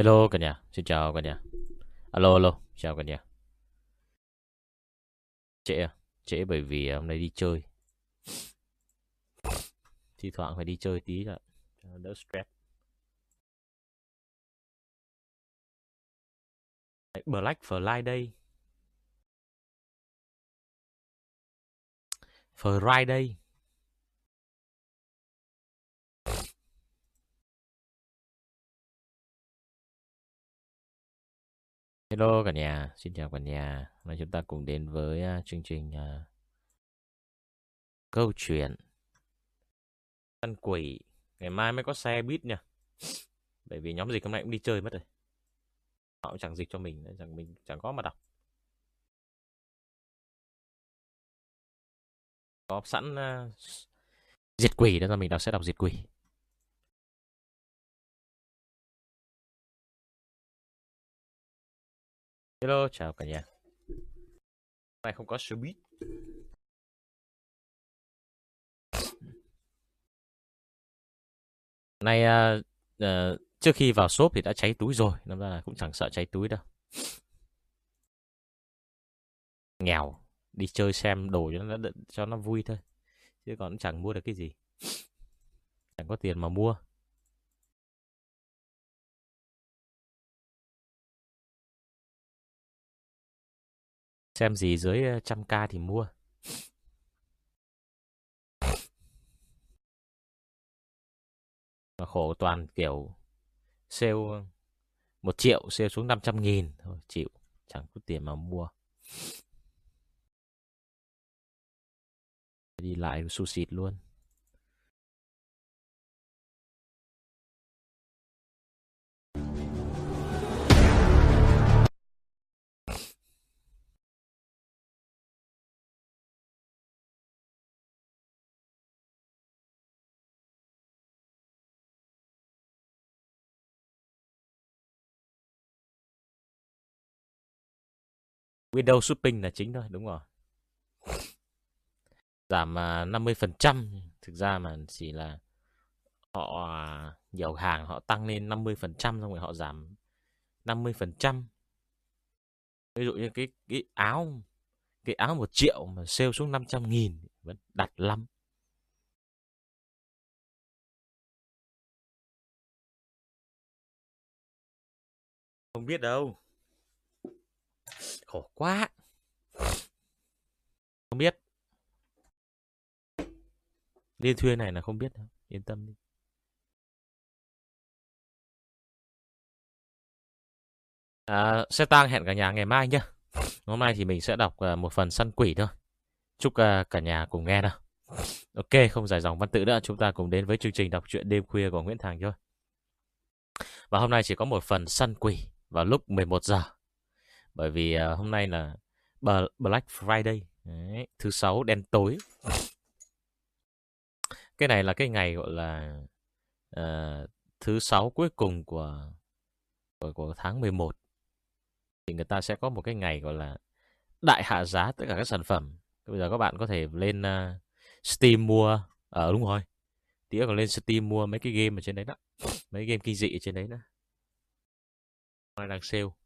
Hello cả nhà, xin chào cả nhà. Alo alo, chào cả nhà. Trễ à? Trễ bởi vì à, hôm nay đi chơi. Thi thoảng phải đi chơi tí ạ. đỡ stress. Black Friday. Friday. Hello cả nhà, xin chào cả nhà. Hôm nay chúng ta cùng đến với uh, chương trình uh, câu chuyện ăn quỷ. Ngày mai mới có xe buýt nha. Bởi vì nhóm dịch hôm nay cũng đi chơi mất rồi. Họ chẳng dịch cho mình, chẳng mình chẳng có mà đọc. Có sẵn uh, diệt quỷ đó là mình đọc sẽ đọc diệt quỷ. Hello, chào cả nhà. Hôm nay không có số biết. Nay uh, uh, trước khi vào shop thì đã cháy túi rồi, nên là cũng chẳng sợ cháy túi đâu. Nghèo, đi chơi xem đồ cho nó cho nó vui thôi. Chứ còn chẳng mua được cái gì. Chẳng có tiền mà mua. Xem gì dưới trăm k thì mua. Mà khổ toàn kiểu sale, một triệu sale xuống 500 nghìn thôi, chịu, chẳng có tiền mà mua đi lại su xịt luôn Windows shopping là chính thôi, đúng rồi. Giảm à, 50%, thực ra mà chỉ là họ à, nhiều hàng họ tăng lên 50% xong rồi họ giảm 50%. Ví dụ như cái cái áo cái áo một triệu mà sale xuống 500 nghìn vẫn đặt lắm. Không biết đâu. Khổ quá. Không biết. Liên thuê này là không biết đâu. Yên tâm đi. À, xe tang hẹn cả nhà ngày mai nhé. Hôm nay thì mình sẽ đọc à, một phần săn quỷ thôi. Chúc à, cả nhà cùng nghe nào. Ok, không dài dòng văn tự nữa. Chúng ta cùng đến với chương trình đọc truyện đêm khuya của Nguyễn Thành thôi. Và hôm nay chỉ có một phần săn quỷ vào lúc 11 giờ. Bởi vì uh, hôm nay là Black Friday, Đấy, thứ sáu đen tối. Cái này là cái ngày gọi là uh, thứ sáu cuối cùng của, của của tháng 11. Thì người ta sẽ có một cái ngày gọi là đại hạ giá tất cả các sản phẩm. Bây giờ các bạn có thể lên uh, Steam mua ở uh, đúng rồi. Tí còn lên Steam mua mấy cái game ở trên đấy đó. Mấy game kinh dị ở trên đấy đó. Đang sale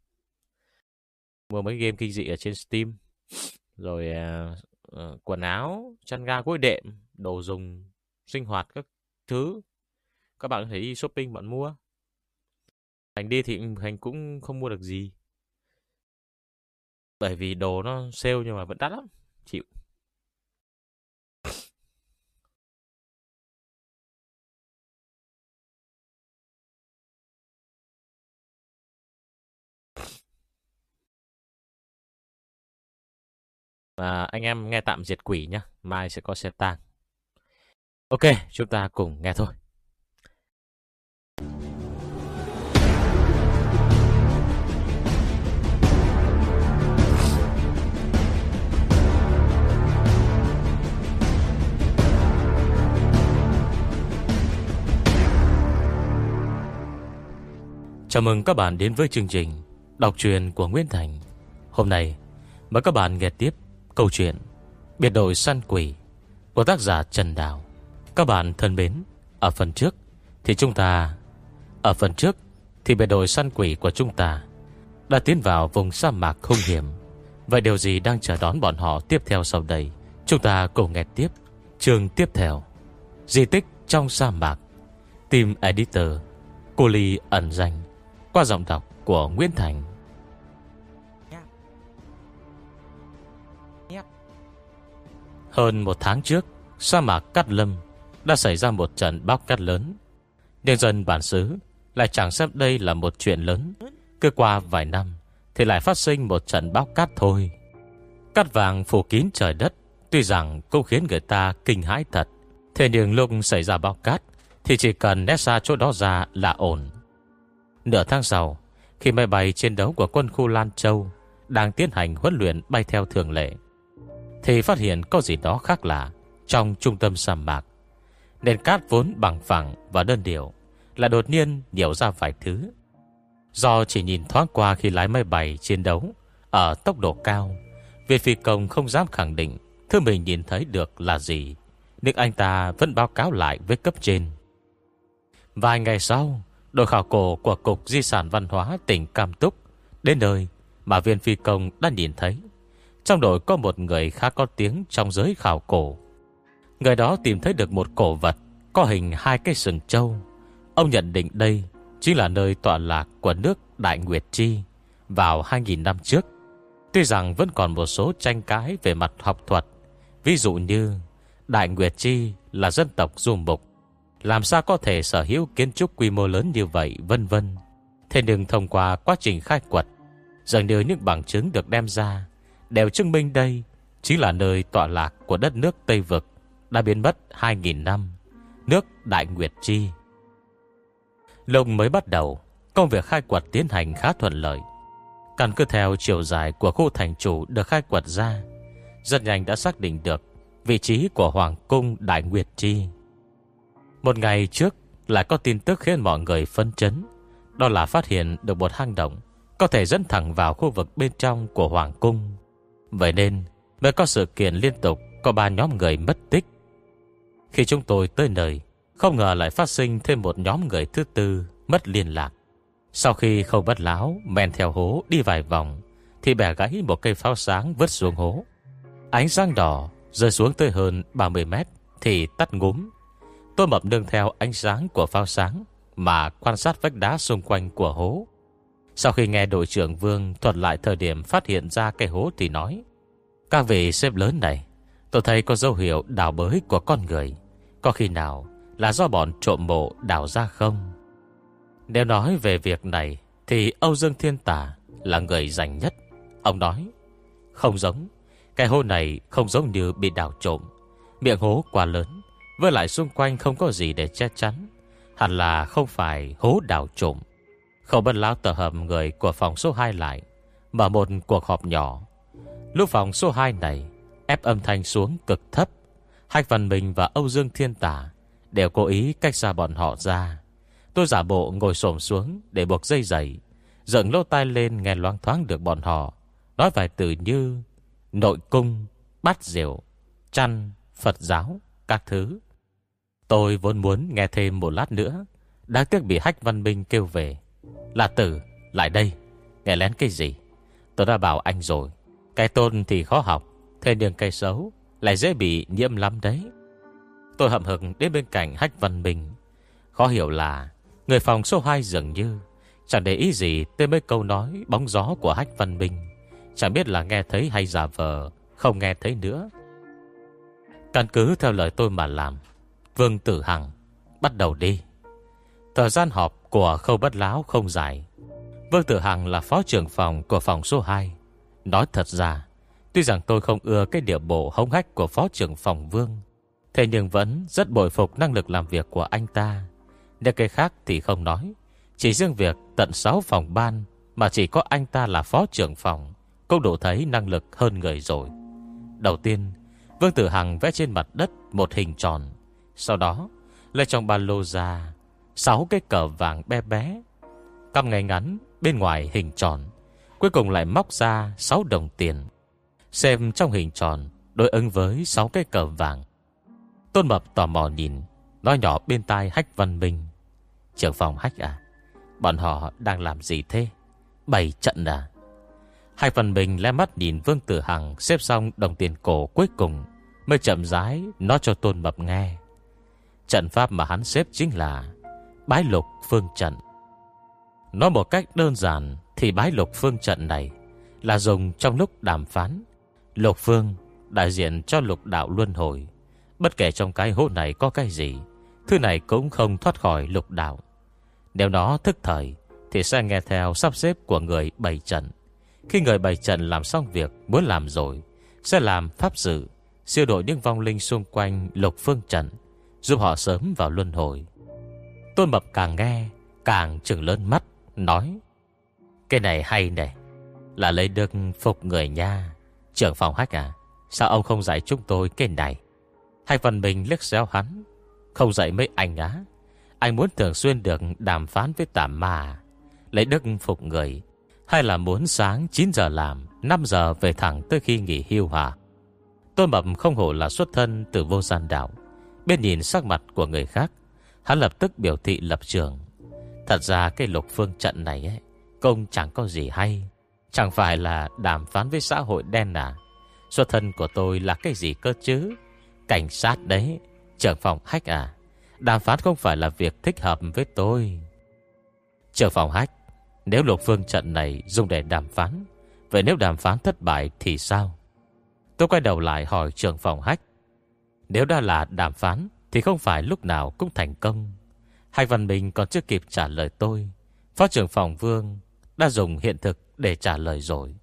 mua mấy game kinh dị ở trên Steam. Rồi uh, quần áo chăn ga gối đệm đồ dùng sinh hoạt các thứ. Các bạn có thể đi shopping bạn mua. Thành đi thì thành cũng không mua được gì. Bởi vì đồ nó sale nhưng mà vẫn đắt lắm. Chịu. À, anh em nghe tạm diệt quỷ nhé. Mai sẽ có xe tang. Ok, chúng ta cùng nghe thôi. Chào mừng các bạn đến với chương trình Đọc truyện của Nguyễn Thành Hôm nay mời các bạn nghe tiếp Câu chuyện Biệt đội săn quỷ Của tác giả Trần Đào. Các bạn thân mến, Ở phần trước Thì chúng ta, Ở phần trước Thì biệt đội săn quỷ của chúng ta Đã tiến vào vùng sa mạc không hiểm. Vậy điều gì đang chờ đón bọn họ tiếp theo sau đây? Chúng ta cùng nghe tiếp trường tiếp theo. Di tích trong sa mạc. Team Editor, Cô Ly ẩn danh Qua giọng đọc của Nguyễn Thành. Hơn một tháng trước, Sa mạc Cát Lâm Đã xảy ra một trận bão cát lớn. Nhân dân bản xứ Lại chẳng xem đây là một chuyện lớn. Cứ qua vài năm Thì lại phát sinh một trận bão cát thôi. Cát vàng phủ kín trời đất, Tuy rằng cũng khiến người ta kinh hãi thật. Thế nhưng lúc xảy ra bão cát Thì chỉ cần nét xa chỗ đó ra là ổn. Nửa tháng sau, Khi máy bay chiến đấu của quân khu Lan Châu Đang tiến hành huấn luyện bay theo thường lệ thì phát hiện có gì đó khác lạ Trong trung tâm sa mạc. Nền cát vốn bằng phẳng và đơn điệu Lại đột nhiên nhiều ra vài thứ. Do chỉ nhìn thoáng qua khi lái máy bay chiến đấu Ở tốc độ cao, Việt phi công không dám khẳng định Thứ mình nhìn thấy được là gì, Nhưng anh ta vẫn báo cáo lại với cấp trên. Vài ngày sau, Đội khảo cổ của Cục Di sản Văn hóa tỉnh Cam Túc Đến nơi mà viên phi công đã nhìn thấy. Trong đội có một người khá có tiếng trong giới khảo cổ. Người đó tìm thấy được một cổ vật, Có hình hai cái sừng trâu. Ông nhận định đây Chính là nơi tọa lạc của nước Đại Nguyệt Chi Vào 2.000 năm trước. Tuy rằng vẫn còn một số tranh cãi Về mặt học thuật, Ví dụ như Đại Nguyệt Chi là dân tộc du mục, Làm sao có thể sở hữu kiến trúc quy mô lớn như vậy, vân vân. Thế nhưng thông qua quá trình khai quật, Dường như những bằng chứng được đem ra Đều chứng minh đây Chính là nơi tọa lạc của đất nước Tây Vực Đã biến mất 2.000 năm, Nước Đại Nguyệt Chi. Lúc mới bắt đầu, Công việc khai quật tiến hành khá thuận lợi. Căn cứ theo chiều dài của khu thành chủ được khai quật ra, Rất nhanh đã xác định được Vị trí của Hoàng cung Đại Nguyệt Chi. Một ngày trước Lại có tin tức khiến mọi người phân chấn, Đó là phát hiện được một hang động Có thể dẫn thẳng vào khu vực bên trong của Hoàng cung. Vậy nên, Mới có sự kiện liên tục, Có ba nhóm người mất tích. Khi chúng tôi tới nơi, Không ngờ lại phát sinh thêm một nhóm người thứ tư Mất liên lạc. Sau khi không bất láo Men theo hố đi vài vòng, Thì bẻ gãy một cây pháo sáng vứt xuống hố. Ánh sáng đỏ Rơi xuống tới hơn 30 mét, Thì tắt ngúm. Tôi mập nương theo ánh sáng của pháo sáng Mà quan sát vách đá xung quanh của hố. Sau khi nghe đội trưởng Vương Thuật lại thời điểm phát hiện ra cây hố Thì nói, Các vị xếp lớn này, Tôi thấy có dấu hiệu đào bới của con người. Có khi nào là do bọn trộm mộ đào ra không? Nếu nói về việc này, Thì Âu Dương Thiên Tả Là người dành nhất. Ông nói, Không giống, cái hố này không giống như bị đào trộm. Miệng hố quá lớn, Với lại xung quanh không có gì để che chắn. Hẳn là không phải hố đào trộm. Không bất lão tờ hầm người của phòng số 2 lại Mở một cuộc họp nhỏ Lúc phòng số 2 này Ép âm thanh xuống cực thấp Hạch Văn Minh và Âu Dương Thiên Tả Đều cố ý cách xa bọn họ ra Tôi giả bộ ngồi xổm xuống Để buộc dây dày Dựng lỗ tai lên nghe loang thoáng được bọn họ Nói vài từ như Nội cung, bát diệu, chăn, Phật giáo, các thứ. Tôi vốn muốn nghe thêm một lát nữa. Đáng tiếc bị Hách Văn Minh kêu về. Là tử, lại đây. Nghe lén cái gì? Tôi đã bảo anh rồi. Cái tôn thì khó học. Thế nhưng cây xấu lại dễ bị nhiễm lắm đấy. Tôi hậm hực đến bên cạnh Hách Văn Bình Khó hiểu là người phòng số 2 dường như chẳng để ý gì tới mấy câu nói bóng gió của Hách Văn Bình Chẳng biết là nghe thấy hay giả vờ Không nghe thấy nữa Căn cứ theo lời tôi mà làm Vương Tử Hằng Bắt đầu đi Thời gian họp của khâu bất láo không dài. Vương Tử Hằng là phó trưởng phòng Của phòng số 2 Nói thật ra, Tuy rằng tôi không ưa cái điệu bộ hống hách Của phó trưởng phòng Vương, Thế nhưng vẫn rất bội phục năng lực làm việc của anh ta. Để cái khác thì không nói, Chỉ riêng việc tận 6 phòng ban Mà chỉ có anh ta là phó trưởng phòng cũng đủ thấy năng lực hơn người rồi. Đầu tiên, Vương Tử Hằng vẽ trên mặt đất một hình tròn, Sau đó Lấy trong ba lô ra Sáu cái cờ vàng bé bé. Căm ngay ngắn, bên ngoài hình tròn. Cuối cùng lại móc ra 6 đồng tiền. Xem trong hình tròn, Đối ứng với 6 cái cờ vàng. Tôn Mập tò mò nhìn, Nói nhỏ bên tai Hách Văn Minh. Trưởng phòng Hách à Bọn họ đang làm gì thế? Bày trận à? Hai phần mình lé mắt nhìn Vương Tử Hằng Xếp xong đồng tiền cổ cuối cùng, Mới chậm rãi nói cho Tôn Mập nghe. Trận pháp mà hắn xếp chính là Bái lục phương trận. Nói một cách đơn giản Thì bái lục phương trận này Là dùng trong lúc đàm phán. Lục phương đại diện cho lục đạo luân hồi. Bất kể trong cái hố này có cái gì, Thứ này cũng không thoát khỏi lục đạo. Nếu nó thức thời Thì sẽ nghe theo sắp xếp của người bày trận. Khi người bày trận làm xong việc Muốn làm rồi, Sẽ làm pháp sự, Siêu đổi những vong linh xung quanh lục phương trận, Giúp họ sớm vào luân hồi. Tôn Mập càng nghe, Càng trừng lớn mắt, Nói, Cái này hay này, Là lấy được phục người nha, Trưởng phòng hách à Sao ông không dạy chúng tôi cái này? Hai phần mình liếc xéo hắn, Không dạy mấy anh á, Anh muốn thường xuyên được đàm phán với tạm mà Lấy đức phục người, Hay là muốn sáng 9 giờ làm 5 giờ về thẳng tới khi nghỉ hưu hả? Tôn Mập không hổ là xuất thân từ vô gian đạo Bên nhìn sắc mặt của người khác Hắn lập tức biểu thị lập trường. Thật ra cái lục phương trận này ấy, Công chẳng có gì hay. Chẳng phải là đàm phán với xã hội đen à? Xuất thân của tôi là cái gì cơ chứ? Cảnh sát đấy Trưởng phòng hách à? Đàm phán không phải là việc thích hợp với tôi. Trưởng phòng hách Nếu lục phương trận này dùng để đàm phán Vậy nếu đàm phán thất bại thì sao? Tôi quay đầu lại hỏi trưởng phòng hách Nếu đã là đàm phán thì không phải lúc nào cũng thành công. Hai Văn Minh còn chưa kịp trả lời tôi, Phó trưởng phòng Vương Đã dùng hiện thực để trả lời rồi.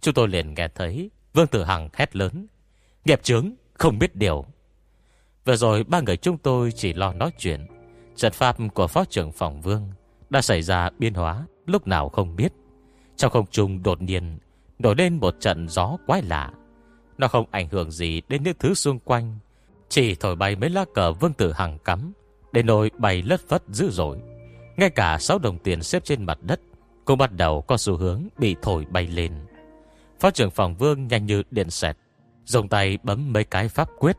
Chúng tôi liền nghe thấy Vương Tử Hằng hét lớn, Nghiệp trướng không biết điều. Vừa rồi ba người chúng tôi chỉ lo nói chuyện, Trận pháp của phó trưởng phòng Vương Đã xảy ra biến hóa Lúc nào không biết. Trong không trung đột nhiên Nổi lên một trận gió quái lạ. Nó không ảnh hưởng gì đến những thứ xung quanh chỉ thổi bay mấy lá cờ Vương Tử Hằng cắm, Để nồi bay lất phất dữ dội. Ngay cả 6 đồng tiền xếp trên mặt đất Cũng bắt đầu có xu hướng bị thổi bay lên. Phó trưởng phòng vương nhanh như điện xẹt, Dùng tay bấm mấy cái pháp quyết.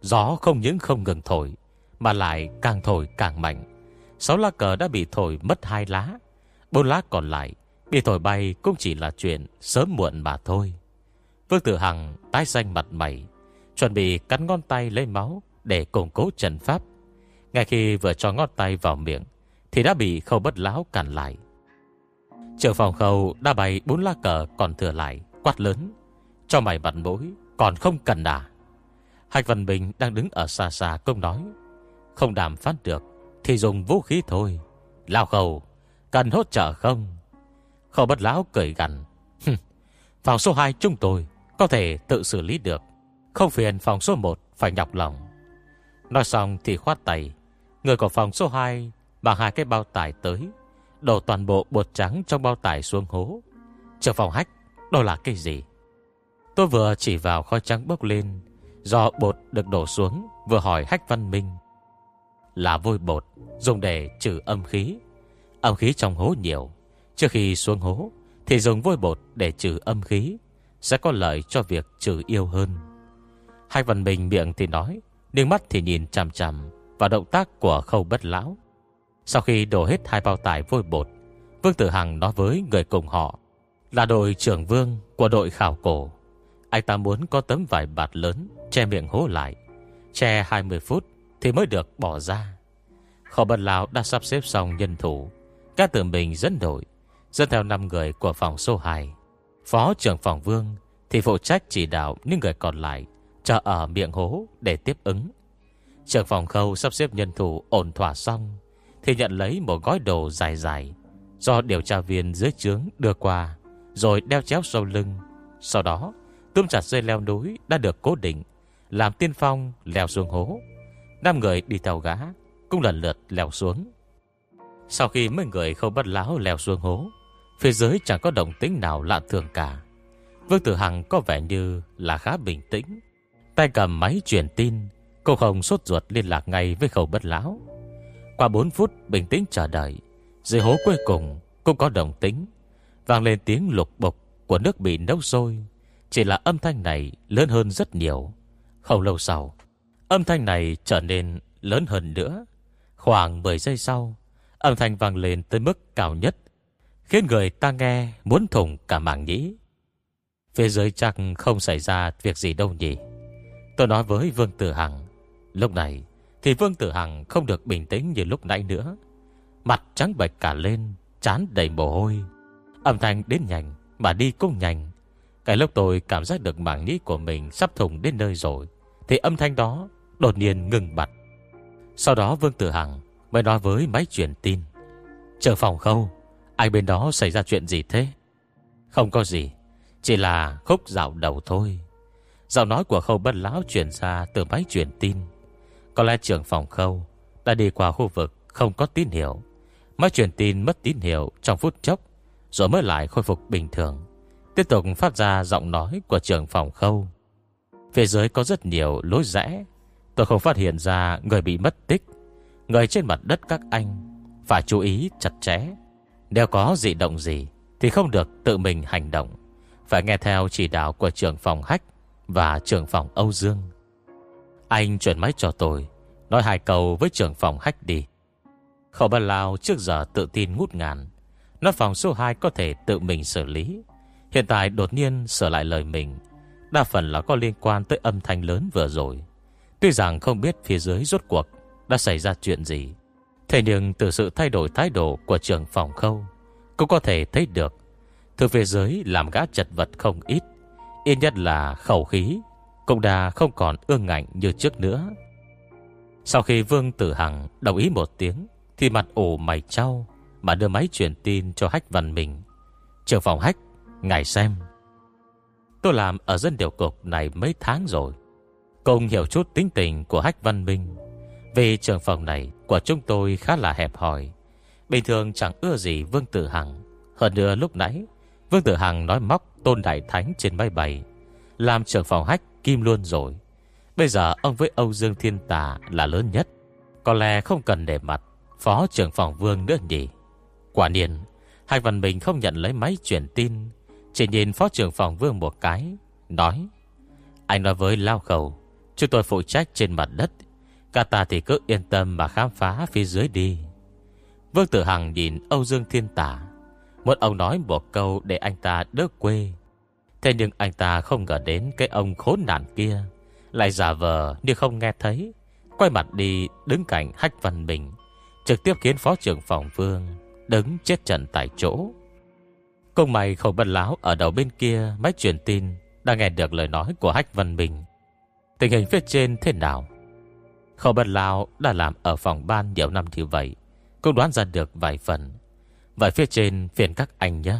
Gió không những không ngừng thổi, Mà lại càng thổi càng mạnh. Sáu lá cờ đã bị thổi mất hai lá, Bốn lá còn lại Bị thổi bay cũng chỉ là chuyện Sớm muộn mà thôi. Vương Tử Hằng tái xanh mặt mày Chuẩn bị cắn ngón tay lấy máu Để củng cố trần pháp. Ngay khi vừa cho ngón tay vào miệng, Thì đã bị khâu bất láo cản lại. Trưởng phòng khâu đã bày bốn lá cờ còn thừa lại, Quát lớn. Cho mày mặt mũi, Còn không cần à? Hạch Văn Bình đang đứng ở xa xa công nói. Không đàm phán được, Thì dùng vũ khí thôi. Lao khẩu Cần hỗ trợ không? Khẩu bất lão cười gằn. Phòng số 2 chúng tôi Có thể tự xử lý được. Không phiền phòng số 1 phải nhọc lòng. Nói xong thì khoát tay. Người của phòng số 2 Bằng hai cái bao tải tới, Đổ toàn bộ bột trắng trong bao tải xuống hố. Trường phòng hách, đó là cái gì? Tôi vừa chỉ vào khói trắng bốc lên, Do bột được đổ xuống, Vừa hỏi Hách Văn Minh. Là vôi bột, Dùng để trừ âm khí. Âm khí trong hố nhiều. Trước khi xuống hố, Thì dùng vôi bột để trừ âm khí, Sẽ có lợi cho việc trừ yêu hơn. Hách Văn Minh miệng thì nói, Nhưng mắt thì nhìn chằm chằm Vào động tác của khâu bất lão. Sau khi đổ hết hai bao tải vôi bột, Vương Tử Hằng nói với người cùng họ là đội trưởng vương của đội khảo cổ. Anh ta muốn có tấm vải bạt lớn, Che miệng hố lại. Che 20 phút thì mới được bỏ ra. Khổ bất lão đã sắp xếp xong nhân thủ. Các tử mình dẫn đội, Dẫn theo 5 người của phòng số 2 Phó trưởng phòng vương Thì phụ trách chỉ đạo những người còn lại Chờ ở miệng hố để tiếp ứng. Trường phòng khâu sắp xếp nhân thủ ổn thỏa xong, Thì nhận lấy một gói đồ dài dài Do điều tra viên dưới trướng đưa qua, rồi đeo chéo sau lưng. Sau đó, tôm chặt dây leo núi Đã được cố định, Làm tiên phong leo xuống hố. Năm người đi theo gã Cũng lần lượt leo xuống. Sau khi mấy người không bắt láo leo xuống hố, Phía dưới chẳng có động tính nào lạ thường cả. Vương Tử Hằng có vẻ như là khá bình tĩnh. Tay cầm máy truyền tin. Cô không sốt ruột liên lạc ngay với khẩu bất lão. Qua 4 phút bình tĩnh chờ đợi, Dưới hố cuối cùng cũng có đồng tính. Vang lên tiếng lục bục của nước bị nấu sôi. Chỉ là âm thanh này lớn hơn rất nhiều. Không lâu sau, Âm thanh này trở nên lớn hơn nữa. Khoảng 10 giây sau, Âm thanh vang lên tới mức cao nhất, Khiến người ta nghe muốn thủng cả mảng nhĩ. Phía dưới chắc không xảy ra việc gì đâu nhỉ? Tôi nói với Vương Tử Hằng. Lúc này thì Vương Tử Hằng không được bình tĩnh như lúc nãy nữa. Mặt trắng bệch cả lên, Chán đầy mồ hôi. Âm thanh đến nhanh Mà đi cũng nhanh. Cái lúc tôi cảm giác được mảng nhĩ của mình Sắp thùng đến nơi rồi, Thì âm thanh đó đột nhiên ngừng bặt. Sau đó Vương Tử Hằng Mới nói với máy truyền tin. Chờ phòng khâu, Ai bên đó xảy ra chuyện gì thế? Không có gì, Chỉ là khúc dạo đầu thôi. Giọng nói của khâu bất lão chuyển ra từ máy truyền tin. Có lẽ trưởng phòng khâu Đã đi qua khu vực không có tín hiệu. Máy truyền tin mất tín hiệu trong phút chốc, Rồi mới lại khôi phục bình thường. Tiếp tục phát ra giọng nói của trưởng phòng khâu. Phía dưới có rất nhiều lối rẽ. Tôi không phát hiện ra người bị mất tích. Người trên mặt đất các anh Phải chú ý chặt chẽ. Nếu có dị động gì Thì không được tự mình hành động. Phải nghe theo chỉ đạo của trưởng phòng Hách. Và trưởng phòng Âu Dương. Anh chuyển máy cho tôi, Nói hai câu với trưởng phòng Hách đi. Khẩu Bà Lào trước giờ tự tin ngút ngàn, Nói phòng số 2 có thể tự mình xử lý. Hiện tại đột nhiên sửa lại lời mình, Đa phần là có liên quan tới âm thanh lớn vừa rồi. Tuy rằng không biết phía dưới rốt cuộc Đã xảy ra chuyện gì, Thế nhưng từ sự thay đổi thái độ Của trưởng phòng khâu, Cũng có thể thấy được, Thứ phía dưới làm gã chật vật không ít. Yên nhất là khẩu khí, Cũng đã không còn ương ngạnh như trước nữa. Sau khi Vương Tử Hằng đồng ý một tiếng, Thì mặt ổ mày trao Mà đưa máy truyền tin cho Hách Văn Minh. Trường phòng Hách, Ngài xem. Tôi làm ở dân điều cục này mấy tháng rồi Cùng hiểu chút tính tình của Hách Văn Minh. Vì trường phòng này của chúng tôi khá là hẹp hòi, Bình thường chẳng ưa gì Vương Tử Hằng. Hơn nữa lúc nãy, Vương Tử Hằng nói móc Tôn Đại Thánh trên máy bay, Làm trưởng phòng hách kim luôn rồi Bây giờ ông với Âu Dương Thiên Tà là lớn nhất, Có lẽ không cần để mặt Phó trưởng phòng Vương nữa nhỉ Quả nhiên Hạch Văn Bình không nhận lấy máy truyền tin, Chỉ nhìn phó trưởng phòng Vương một cái, Nói, Anh nói với Lao Khẩu, Chúng tôi phụ trách trên mặt đất, Cả ta thì cứ yên tâm mà khám phá phía dưới đi Vương Tử Hằng nhìn Âu Dương Thiên Tà. Một ông nói một câu để anh ta đỡ quê. Thế nhưng anh ta không ngờ đến Cái ông khốn nạn kia. Lại giả vờ như không nghe thấy. Quay mặt đi, đứng cạnh Hách Văn Bình, Trực tiếp khiến Phó trưởng phòng Vương Đứng chết trận tại chỗ. Công mày không bật láo Ở đầu bên kia máy truyền tin, Đã nghe được lời nói của Hách Văn Bình. Tình hình phía trên thế nào? Khẩu bật lao đã làm ở phòng ban nhiều năm như vậy, Cũng đoán ra được vài phần. Vậy phía trên phiền các anh nhé.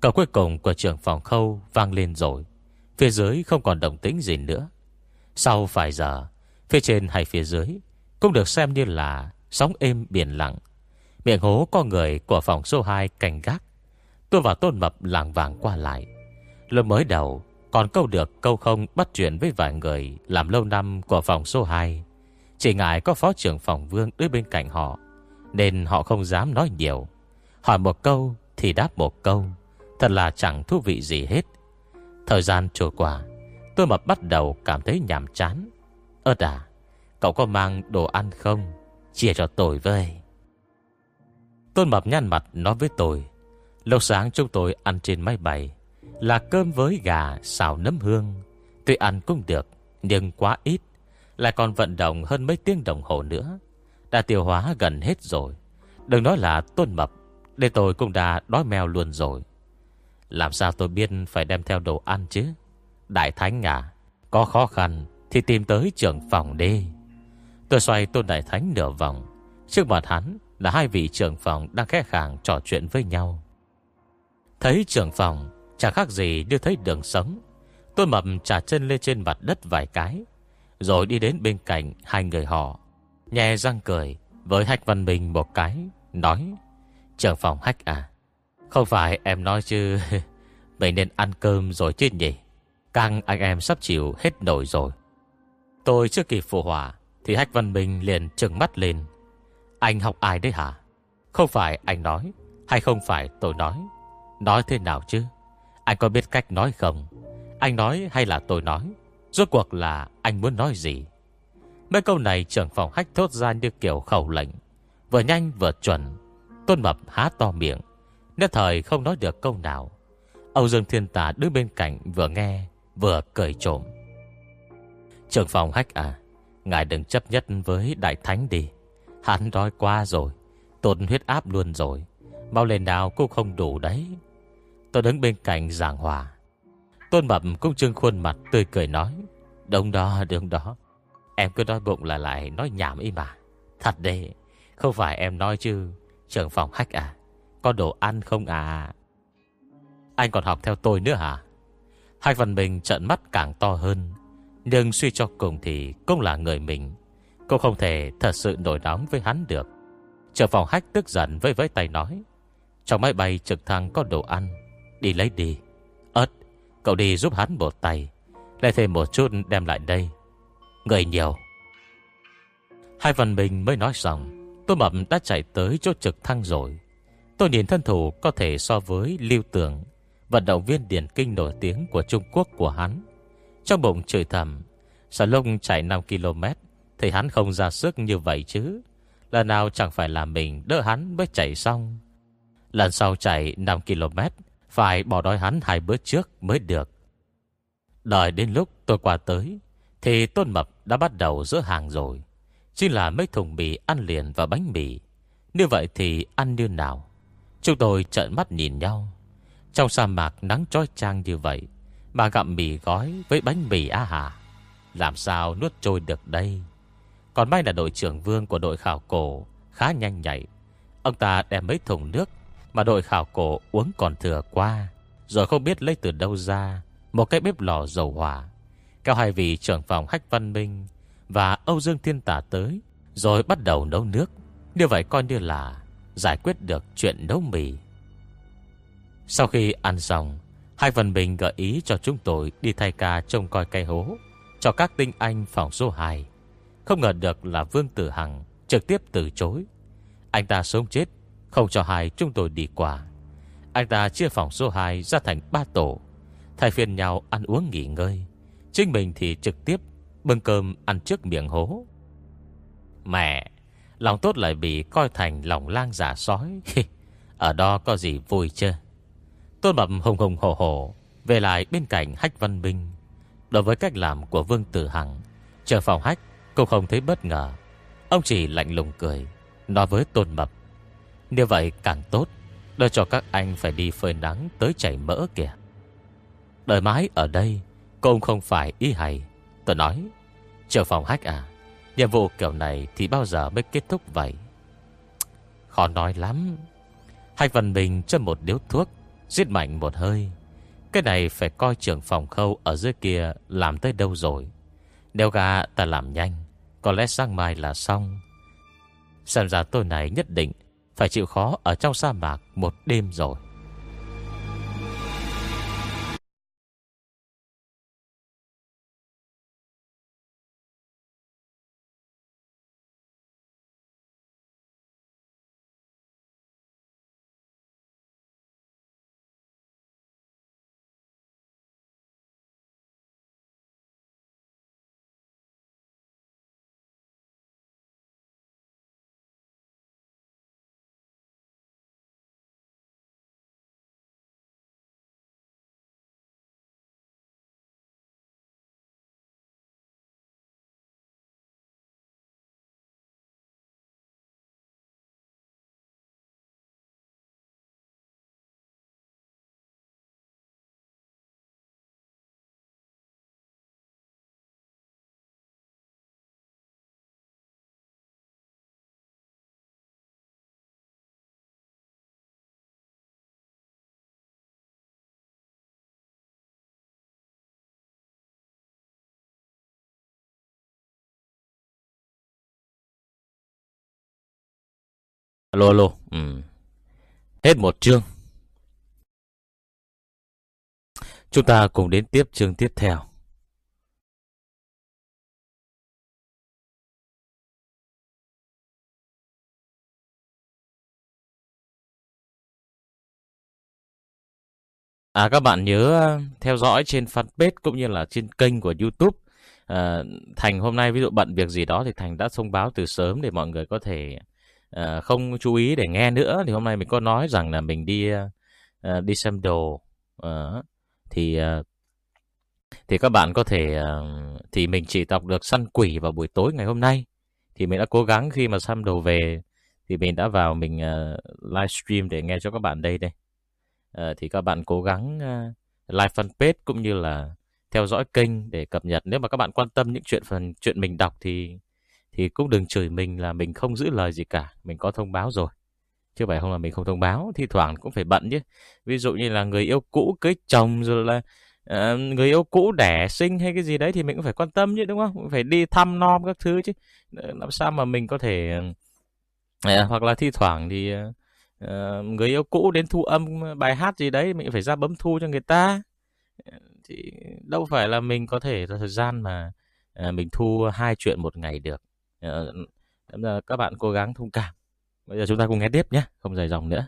Cầu cuối cùng của trưởng phòng khâu vang lên rồi. Phía dưới không còn động tính gì nữa. Sau vài giờ, Phía trên hay phía dưới Cũng được xem như là Sóng êm biển lặng. Miệng hố có người của phòng số 2 cảnh gác. Tôi và Tôn Mập làng vàng qua lại. Lúc mới đầu, còn câu được câu không bắt chuyện với vài người Làm lâu năm của phòng số 2 Chỉ ngại có phó trưởng phòng vương Đứng bên cạnh họ, Nên họ không dám nói nhiều. Hỏi một câu thì đáp một câu. Thật là chẳng thú vị gì hết. Thời gian trôi qua, Tôi mập bắt đầu cảm thấy nhàm chán. Ơ đà, Cậu có mang đồ ăn không? Chia cho tôi với. Tôn mập nhăn mặt nói với tôi, Lâu sáng chúng tôi ăn trên máy bay, là cơm với gà, xào nấm hương. Tuy ăn cũng được, Nhưng quá ít, Lại còn vận động hơn mấy tiếng đồng hồ nữa. Đã tiêu hóa gần hết rồi. Đừng nói là tôn mập để tôi cũng đã đói mèo luôn rồi. Làm sao tôi biết phải đem theo đồ ăn chứ? Đại Thánh à Có khó khăn Thì tìm tới trưởng phòng đi. Tôi xoay tôn Đại Thánh nửa vòng. Trước mặt hắn là hai vị trưởng phòng Đang khẽ khàng trò chuyện với nhau. Thấy trưởng phòng Chẳng khác gì như thấy đường sống. Tôi mập trả chân lên trên mặt đất vài cái, Rồi đi đến bên cạnh hai người họ, Nhè răng cười Với Hách Văn Minh một cái, Nói Trưởng phòng Hách à? Không phải em nói chứ Mình nên ăn cơm rồi chứ nhỉ? Căng anh em sắp chịu hết nổi rồi. Tôi chưa kịp phụ hỏa Thì Hách Văn Minh liền trừng mắt lên. Anh học ai đấy hả? Không phải anh nói, Hay không phải tôi nói? Nói thế nào chứ? Anh có biết cách nói không? Anh nói hay là tôi nói? Rốt cuộc là anh muốn nói gì? Mấy câu này trưởng phòng khách thốt ra như kiểu khẩu lệnh. Vừa nhanh vừa chuẩn. Tôn Mập há to miệng. Nhất thời không nói được câu nào. Âu Dương Thiên Tà đứng bên cạnh vừa nghe Vừa cười trộm. Trường phòng hách à Ngài đừng chấp nhất với đại thánh đi. Hắn đói qua rồi tôn huyết áp luôn rồi. Mau lên nào cũng không đủ đấy. Tôi đứng bên cạnh giảng hòa. Tôn Mập cũng trưng khuôn mặt tươi cười nói Đúng đó, đúng đó. Em cứ đói bụng là lại nói nhảm ý mà. Thật đấy Không phải em nói chứ. Trường phòng hách à? Có đồ ăn không à? Anh còn học theo tôi nữa hả? Hai phần Minh trận mắt càng to hơn, Nhưng suy cho cùng thì Cũng là người mình. Cô không thể thật sự nổi nóng với hắn được. Trường phòng hách tức giận với với tay nói, Trong máy bay trực thăng có đồ ăn, Đi lấy đi. Ơt Cậu đi giúp hắn một tay. Lấy thêm một chút đem lại đây. Người nhiều. Hai phần mình mới nói xong Tôi mập đã chạy tới chỗ trực thăng rồi. Tôi nhìn thân thủ có thể so với Lưu Tường, Vận động viên điển kinh nổi tiếng của Trung Quốc của hắn. Trong bụng chửi thầm Xà lông chạy 5 km Thì hắn không ra sức như vậy chứ. Lần nào chẳng phải là mình đỡ hắn mới chạy xong. Lần sau chạy 5 km Phải bỏ đói hắn hai bữa trước mới được. Đợi đến lúc tôi qua tới, Thì Tôn Mập đã bắt đầu giữa hàng rồi. Chỉ là mấy thùng mì ăn liền và bánh mì. Như vậy thì ăn như nào? Chúng tôi trợn mắt nhìn nhau. Trong sa mạc nắng trói trang như vậy, Mà gặm mì gói với bánh mì á hà. Làm sao nuốt trôi được đây? Còn may là đội trưởng vương của đội khảo cổ Khá nhanh nhạy. Ông ta đem mấy thùng nước Mà đội khảo cổ uống còn thừa qua, Rồi không biết lấy từ đâu ra, Một cái bếp lò dầu hỏa. Cao hai vị trưởng phòng Hách Văn Minh và Âu Dương Thiên Tả tới, Rồi bắt đầu nấu nước. Như vậy coi như là Giải quyết được chuyện nấu mì. Sau khi ăn xong, Hai phần mình gợi ý cho chúng tôi Đi thay ca trông coi cây hố, Cho các tinh anh phòng số 2 Không ngờ được là Vương Tử Hằng Trực tiếp từ chối. Anh ta sống chết, Không cho hai chúng tôi đi qua. Anh ta chia phòng số 2 ra thành 3 tổ. Thay phiên nhau ăn uống nghỉ ngơi. Chính mình thì trực tiếp Bưng cơm ăn trước miệng hố. Mẹ, Lòng tốt lại bị coi thành lòng lang giả sói. Ở đó có gì vui chứ Tôn Mập hùng hùng hổ hổ Về lại bên cạnh Hách Văn Minh. Đối với cách làm của Vương Tử Hằng, Chờ phòng Hách cũng không thấy bất ngờ. Ông chỉ lạnh lùng cười, Nói với Tôn Mập Như vậy càng tốt Đợi cho các anh phải đi phơi nắng tới chảy mỡ kìa. Đợi mãi ở đây Cũng không phải ý hay. Tôi nói trưởng phòng Hách à Nhiệm vụ kiểu này thì bao giờ mới kết thúc vậy? Khó nói lắm. Hách Văn Bình cho một điếu thuốc Giết mạnh một hơi. Cái này phải coi trưởng phòng khâu Ở dưới kia làm tới đâu rồi? Nếu gà ta làm nhanh, Có lẽ sang mai là xong. Xem ra tôi này nhất định Phải chịu khó ở trong sa mạc Một đêm rồi. Alo alo ừ. Hết một chương Chúng ta cùng đến tiếp chương tiếp theo À các bạn nhớ ờ, theo dõi trên fanpage cũng như là trên kênh của YouTube. À, Thành hôm nay ví dụ bận việc gì đó thì Thành đã thông báo từ sớm để mọi người có thể uh, không chú ý để nghe nữa thì hôm nay mình có nói rằng là mình đi uh, đi xem đồ. Uh, thì uh, thì các bạn có thể uh, thì mình chỉ đọc được săn quỷ vào buổi tối ngày hôm nay. Thì mình đã cố gắng khi mà xem đồ về thì mình đã vào mình uh, livestream để nghe cho các bạn đây đây. Uh, thì các bạn cố gắng uh, like fanpage cũng như là theo dõi kênh để cập nhật. Nếu mà các bạn quan tâm những chuyện phần chuyện mình đọc thì thì cũng đừng chửi mình là mình không giữ lời gì cả mình có thông báo rồi. Chứ phải không là mình không thông báo thi thoảng cũng phải bận chứ. Ví dụ như là người yêu cũ cưới chồng rồi là uh, người yêu cũ đẻ sinh hay cái gì đấy thì mình cũng phải quan tâm chứ đúng không? Phải đi thăm nom các thứ chứ. Ờ, làm sao mà mình có thể À, hoặc là thi thoảng thì uh, người yêu cũ đến thu âm bài hát gì đấy mình phải ra bấm thu cho người ta. Thì đâu phải là mình có thể thời gian mà uh, mình thu hai chuyện một ngày được uh, các bạn cố gắng thông cảm. Bây giờ chúng ta cùng nghe tiếp nhé không dài dòng nữa.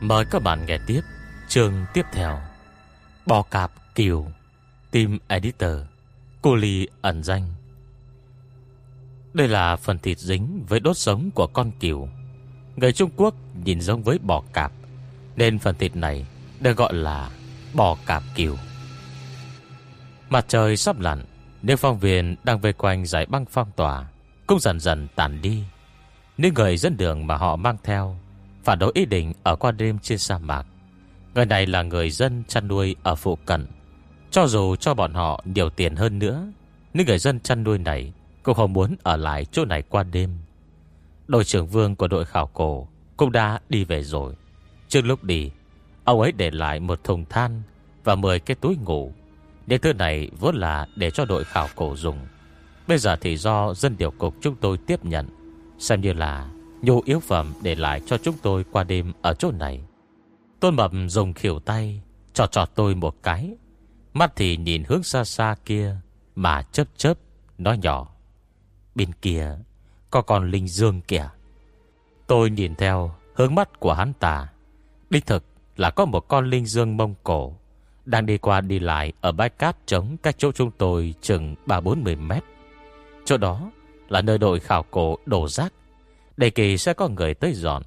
Mời các bạn nghe tiếp chương tiếp theo. Bò cạp kiều Team Editor Cô Ly ẩn danh. Đây là phần thịt dính với đốt sống của con kiều. Người Trung Quốc nhìn giống với bò cạp. Nên phần thịt này được gọi là bò cạp kiều Mặt trời sắp lặn Những phong viên đang vây quanh giải băng phong tỏa Cũng dần dần tàn đi Những người dân đường mà họ mang theo phản đối ý định ở qua đêm trên sa mạc. Người này là người dân chăn nuôi ở phụ cận. Cho dù cho bọn họ nhiều tiền hơn nữa, những người dân chăn nuôi này cũng không muốn ở lại chỗ này qua đêm. Đội trưởng vương của đội khảo cổ cũng đã đi về rồi. Trước lúc đi, ông ấy để lại một thùng than và 10 cái túi ngủ. Những thứ này vốn là để cho đội khảo cổ dùng. Bây giờ thì do dân điều cục chúng tôi tiếp nhận, xem như là nhu yếu phẩm để lại cho chúng tôi qua đêm ở chỗ này. Tôn Mập dùng khỉu tay, cho trò tôi một cái. Mắt thì nhìn hướng xa xa kia, mà chớp chớp, nói nhỏ. Bên kia, có con linh dương kìa. Tôi nhìn theo hướng mắt của hắn ta. Đích thực là có một con linh dương mông cổ, đang đi qua đi lại ở bãi cát trống cách chỗ chúng tôi chừng 3-40 mét. Chỗ đó là nơi đội khảo cổ đổ rác. Đầy kỳ sẽ có người tới dọn.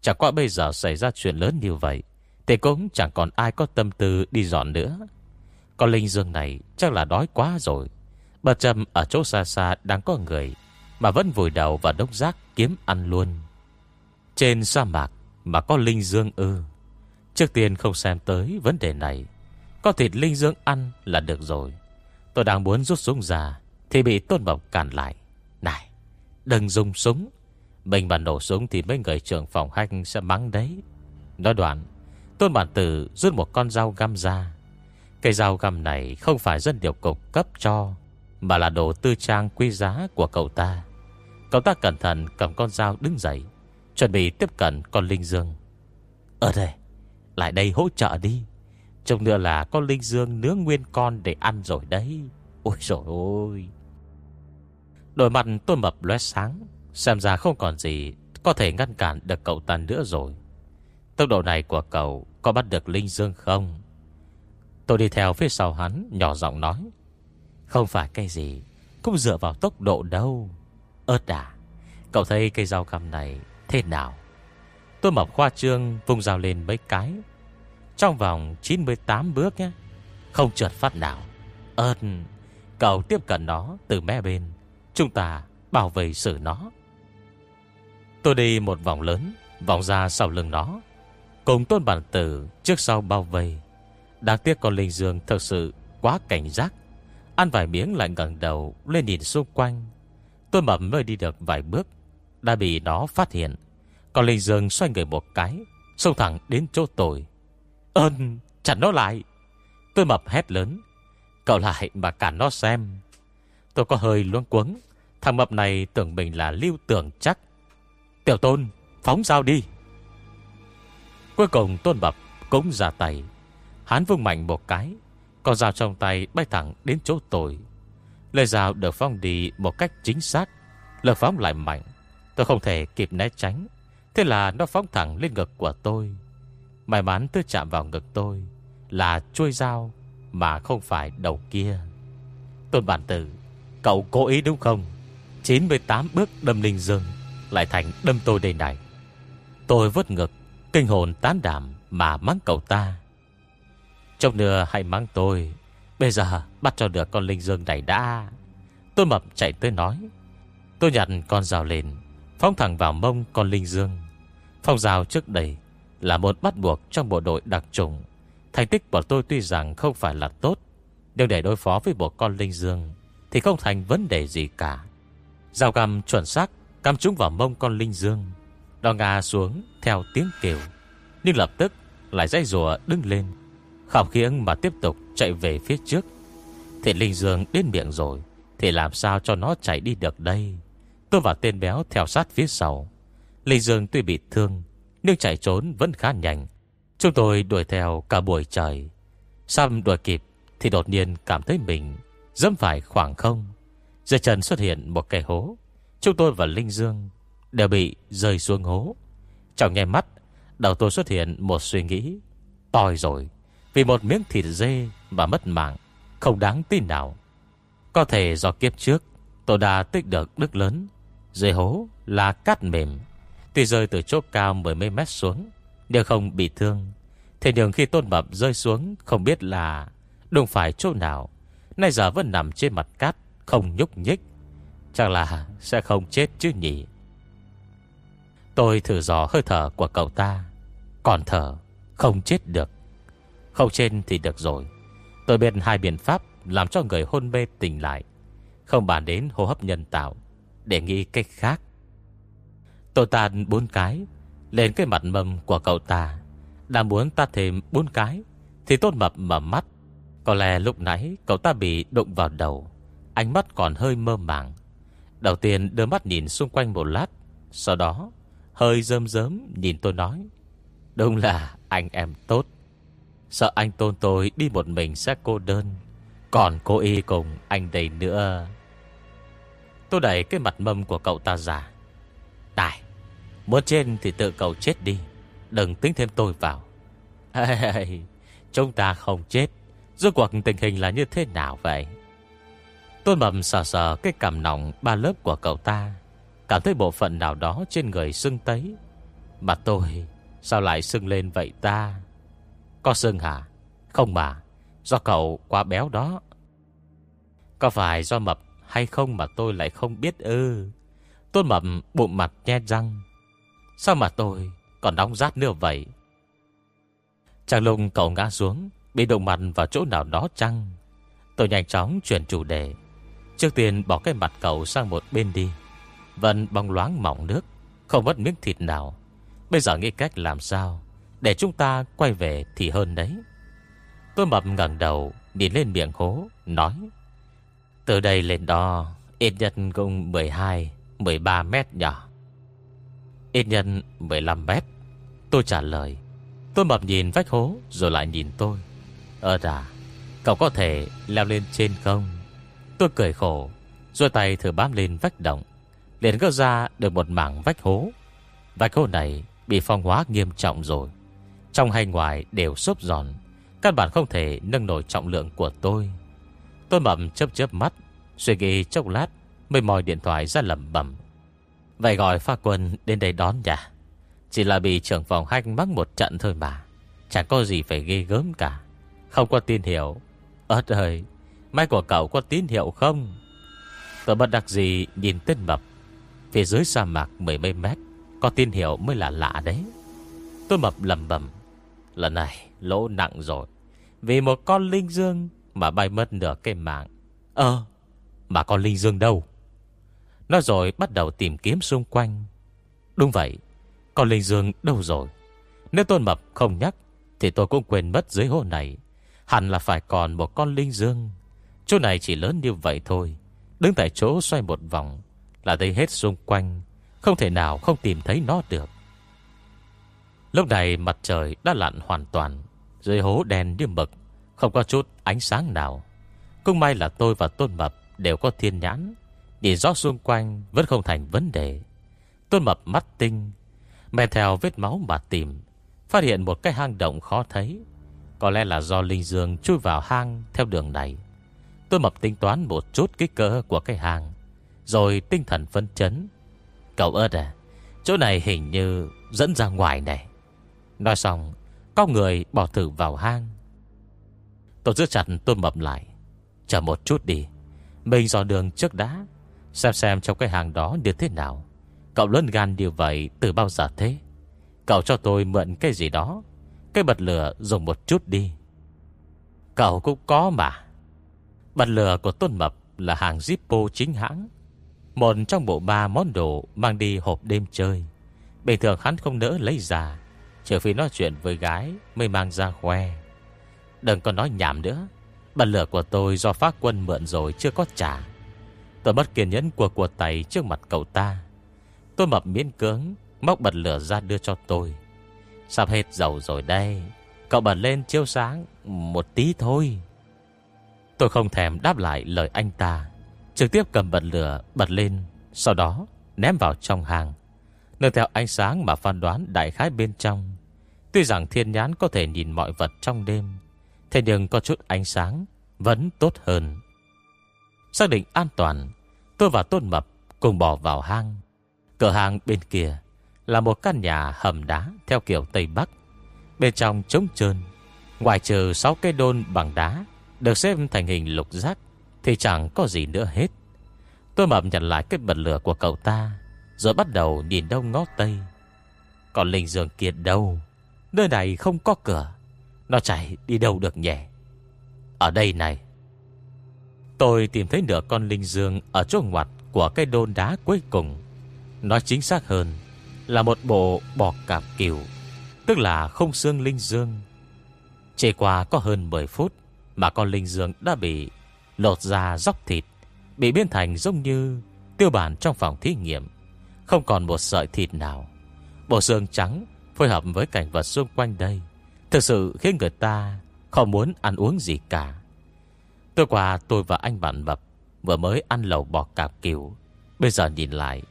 Chẳng qua bây giờ xảy ra chuyện lớn như vậy Thì cũng chẳng còn ai có tâm tư đi dọn nữa. Con Linh Dương này chắc là đói quá rồi. Bà Trâm ở chỗ xa xa đang có người Mà vẫn vùi đầu vào đống rác kiếm ăn luôn. Trên sa mạc mà có Linh Dương ư. Trước tiên không xem tới vấn đề này. Có thịt Linh Dương ăn là được rồi. Tôi đang muốn rút súng ra Thì bị Tôn Mộc cản lại. Này, đừng dùng súng. Mình mà nổ súng thì mấy người trưởng phòng khách sẽ mắng đấy. Nói đoạn, Tôn bản tử rút một con dao găm ra. Cây dao găm này không phải dân điều cục cấp cho, Mà là đồ tư trang quý giá của cậu ta. Cậu ta cẩn thận cầm con dao đứng dậy, Chuẩn bị tiếp cận con Linh Dương. Ở đây. Lại đây hỗ trợ đi. Trông nữa là con Linh Dương nướng nguyên con để ăn rồi đấy. Ôi trời ơi Đôi mặt tôi mập lóe sáng. Xem ra không còn gì Có thể ngăn cản được cậu ta nữa rồi. Tốc độ này của cậu Có bắt được Linh Dương không? Tôi đi theo phía sau hắn, Nhỏ giọng nói. Không phải cái gì, Cũng dựa vào tốc độ đâu. Ơt à Cậu thấy cây rau cam này thế nào? Tôi mập khoa trương Vung dao lên mấy cái. Trong vòng 98 bước nhé, Không trượt phát nào. Ơt Cậu tiếp cận nó từ mé bên, Chúng ta bảo vệ xử nó. Tôi đi một vòng lớn, Vòng ra sau lưng nó. Cùng tôn bản tử trước sau bao vây. Đáng tiếc con Linh Dương thật sự quá cảnh giác. Ăn vài miếng lại ngẩng đầu Lên nhìn xung quanh. Tôi mập mới đi được vài bước, Đã bị nó phát hiện. Con Linh Dương xoay người một cái Xông thẳng đến chỗ tôi. Ơn, chặn nó lại. Tôi mập hét lớn. Cậu lại mà cản nó xem. Tôi có hơi luống cuống. Thằng mập này tưởng mình là lưu tưởng chắc. Tiểu tôn, phóng dao đi. Cuối cùng tôn bập cũng ra tay. Hắn vung mạnh một cái, Con dao trong tay bay thẳng đến chỗ tôi. Lời dao được phóng đi một cách chính xác, Lực phóng lại mạnh. Tôi không thể kịp né tránh. Thế là nó phóng thẳng lên ngực của tôi. May mắn tôi chạm vào ngực tôi là chuôi dao Mà không phải đầu kia. Tôn bản tử, Cậu cố ý đúng không? 98 bước đâm linh dương Lại thành đâm tôi đây này. Tôi vớt ngực, Kinh hồn tán đảm mà mắng cậu ta. Trong nửa hãy mắng tôi, Bây giờ bắt cho được con linh dương này đã. Tôi mập chạy tới nói, Tôi nhặt con rào lên, Phóng thẳng vào mông con linh dương. Phong rào trước đây Là một bắt buộc trong bộ đội đặc trùng Thành tích của tôi tuy rằng không phải là tốt, Nhưng để đối phó với một con linh dương Thì không thành vấn đề gì cả. Rào găm chuẩn xác, Cắm trúng vào mông con linh dương Đo ngà xuống theo tiếng kêu, Nhưng lập tức lại dây rùa đứng lên. Khảo khiễng mà tiếp tục chạy về phía trước. Thì linh dương đến miệng rồi, Thì làm sao cho nó chạy đi được đây? Tôi và tên béo theo sát phía sau. Linh dương tuy bị thương, Nhưng chạy trốn vẫn khá nhanh. Chúng tôi đuổi theo cả buổi trời. Sam đuổi kịp Thì đột nhiên cảm thấy mình Dẫm phải khoảng không. Dưới chân xuất hiện một cái hố. Chúng tôi và Linh Dương Đều bị rơi xuống hố. Trong nghe mắt, Đầu tôi xuất hiện một suy nghĩ Tòi rồi. Vì một miếng thịt dê và mất mạng, Không đáng tin nào. Có thể do kiếp trước, Tôi đã tích được đức lớn. Dưới hố là cát mềm Tuy rơi từ chỗ cao mười mấy mét xuống, Nhưng không bị thương. Thế nhưng khi tôn mập rơi xuống, Không biết là đụng phải chỗ nào, Nay giờ vẫn nằm trên mặt cát, Không nhúc nhích. Chắc là sẽ không chết chứ nhỉ? Tôi thử dò hơi thở của cậu ta, Còn thở, Không chết được. Không trên thì được rồi. Tôi biết hai biện pháp Làm cho người hôn mê tỉnh lại. Không bàn đến hô hấp nhân tạo, Để nghĩ cách khác. Tôi tàn bốn cái, Lên cái mặt mầm của cậu ta. Đã muốn ta thêm bốn cái, Thì tốt mập mở mắt. Có lẽ lúc nãy cậu ta bị đụng vào đầu, Ánh mắt còn hơi mơ màng. Đầu tiên đưa mắt nhìn xung quanh một lát, Sau đó Hơi rơm rớm nhìn tôi nói, Đúng là anh em tốt. Sợ anh tôn tôi đi một mình sẽ cô đơn, Còn cô y cùng anh đây nữa. Tôi đẩy cái mặt mâm của cậu ta ra. Này Muốn trên thì tự cậu chết đi. Đừng tính thêm tôi vào. Chúng ta không chết. Rốt cuộc tình hình là như thế nào vậy? Tôn mầm sờ sờ cái cảm nọng ba lớp của cậu ta. Cảm thấy bộ phận nào đó trên người sưng tấy. Mà tôi, Sao lại sưng lên vậy ta? Có sưng hả? Không mà, Do cậu quá béo đó. Có phải do mập hay không mà tôi lại không biết ư? Tôn mập bụng mặt nhe răng. Sao mà tôi còn đóng rát nữa vậy? Chàng lùng cậu ngã xuống, Bị đụng mặt vào chỗ nào đó chăng? Tôi nhanh chóng chuyển chủ đề. Trước tiên bỏ cái mặt cậu sang một bên đi. Vẫn bong loáng mỏng nước, Không mất miếng thịt nào. Bây giờ nghĩ cách làm sao Để chúng ta quay về thì hơn đấy. Tôi mập ngẩng đầu, Nhìn lên miệng hố, Nói, Từ đây lên đó, Ít nhất cũng 12 13 mét nhỏ Ít nhân 15 mét Tôi trả lời Tôi mập nhìn vách hố Rồi lại nhìn tôi Ờ đà Cậu có thể leo lên trên không Tôi cười khổ Rồi tay thử bám lên vách động liền gỡ ra được một mảng vách hố. Vách hố này bị phong hóa nghiêm trọng rồi. Trong hay ngoài đều xốp giòn. Căn bản không thể nâng nổi trọng lượng của tôi. Tôi mập chớp chớp mắt, suy nghĩ chốc lát mới mòi điện thoại ra lầm bẩm. Vậy gọi pha quân đến đây đón nhà. Chỉ là bị trưởng phòng hách mắc một trận thôi mà. Chẳng có gì phải ghê gớm cả. Không có tin hiệu. Ơt ơi, máy của cậu có tín hiệu không? Tôi bất đặc gì nhìn tên mập Phía dưới sa mạc mười mấy mét Có tin hiệu mới là lạ đấy Tôi mập lầm bầm Lần này lỗ nặng rồi Vì một con linh dương Mà bay mất nửa cây mạng Ờ Mà con linh dương đâu nó rồi bắt đầu tìm kiếm xung quanh. Đúng vậy, Con linh dương đâu rồi? Nếu tôn mập không nhắc, Thì tôi cũng quên mất dưới hồ này. Hẳn là phải còn một con linh dương. Chỗ này chỉ lớn như vậy thôi. Đứng tại chỗ xoay một vòng là thấy hết xung quanh. Không thể nào không tìm thấy nó được. Lúc này mặt trời đã lặn hoàn toàn. Dưới hố đen như mực, Không có chút ánh sáng nào. Cũng may là tôi và Tôn Mập Đều có thiên nhãn. Nhìn rõ xung quanh vẫn không thành vấn đề. Tôn Mập mắt tinh Men theo vết máu mà tìm, Phát hiện một cái hang động khó thấy. Có lẽ là do Linh Dương chui vào hang theo đường này. Tôi mập tính toán một chút kích cỡ của cái hang, Rồi tinh thần phân chấn. Cậu ớt à Chỗ này hình như dẫn ra ngoài này. Nói xong, Có người bỏ thử vào hang. Tôi giữ chặt tôi mập lại. Chờ một chút đi, Mình dò đường trước đã. Xem xem trong cái hàng đó như thế nào. Cậu lớn gan như vậy từ bao giờ thế? Cậu cho tôi mượn cái gì đó? Cái bật lửa dùng một chút đi. Cậu cũng có mà. Bật lửa của Tôn Mập là hàng Zippo chính hãng. Một trong bộ ba món đồ mang đi hộp đêm chơi. Bình thường hắn không nỡ lấy ra, Trừ phi nói chuyện với gái Mới mang ra khoe. Đừng có nói nhảm nữa. Bật lửa của tôi do phát quân mượn rồi chưa có trả. Tôi mất kiên nhẫn của của tay trước mặt cậu ta. Tôi mập miễn cưỡng, Móc bật lửa ra đưa cho tôi. Sắp hết dầu rồi đây, Cậu bật lên chiếu sáng Một tí thôi. Tôi không thèm đáp lại lời anh ta, Trực tiếp cầm bật lửa bật lên, Sau đó ném vào trong hàng. Nơi theo ánh sáng mà phán đoán đại khái bên trong. Tuy rằng thiên nhãn có thể nhìn mọi vật trong đêm, Thế nhưng có chút ánh sáng Vẫn tốt hơn. Xác định an toàn, Tôi và Tôn Mập cùng bỏ vào hang. Cửa hàng bên kia Là một căn nhà hầm đá Theo kiểu Tây Bắc. Bên trong trống trơn, Ngoài trừ 6 cây đôn bằng đá Được xếp thành hình lục giác, Thì chẳng có gì nữa hết. Tôi mập nhận lại cái bật lửa của cậu ta, Rồi bắt đầu nhìn đông ngó tây. Còn linh dường kia đâu? Nơi này không có cửa, Nó chạy đi đâu được nhẹ Ở đây này Tôi tìm thấy nửa con linh dương Ở chỗ ngoặt của cái đôn đá cuối cùng. Nói chính xác hơn Là một bộ bò cạp kiều, Tức là không xương linh dương. Chỉ qua có hơn 10 phút Mà con linh dương đã bị Lột ra dốc thịt, Bị biến thành giống như Tiêu bản trong phòng thí nghiệm. Không còn một sợi thịt nào. Bộ xương trắng phối hợp với cảnh vật xung quanh đây Thực sự khiến người ta Không muốn ăn uống gì cả. Tôi qua tôi và anh bạn mập Vừa mới ăn lẩu bò cạp kiểu Bây giờ nhìn lại,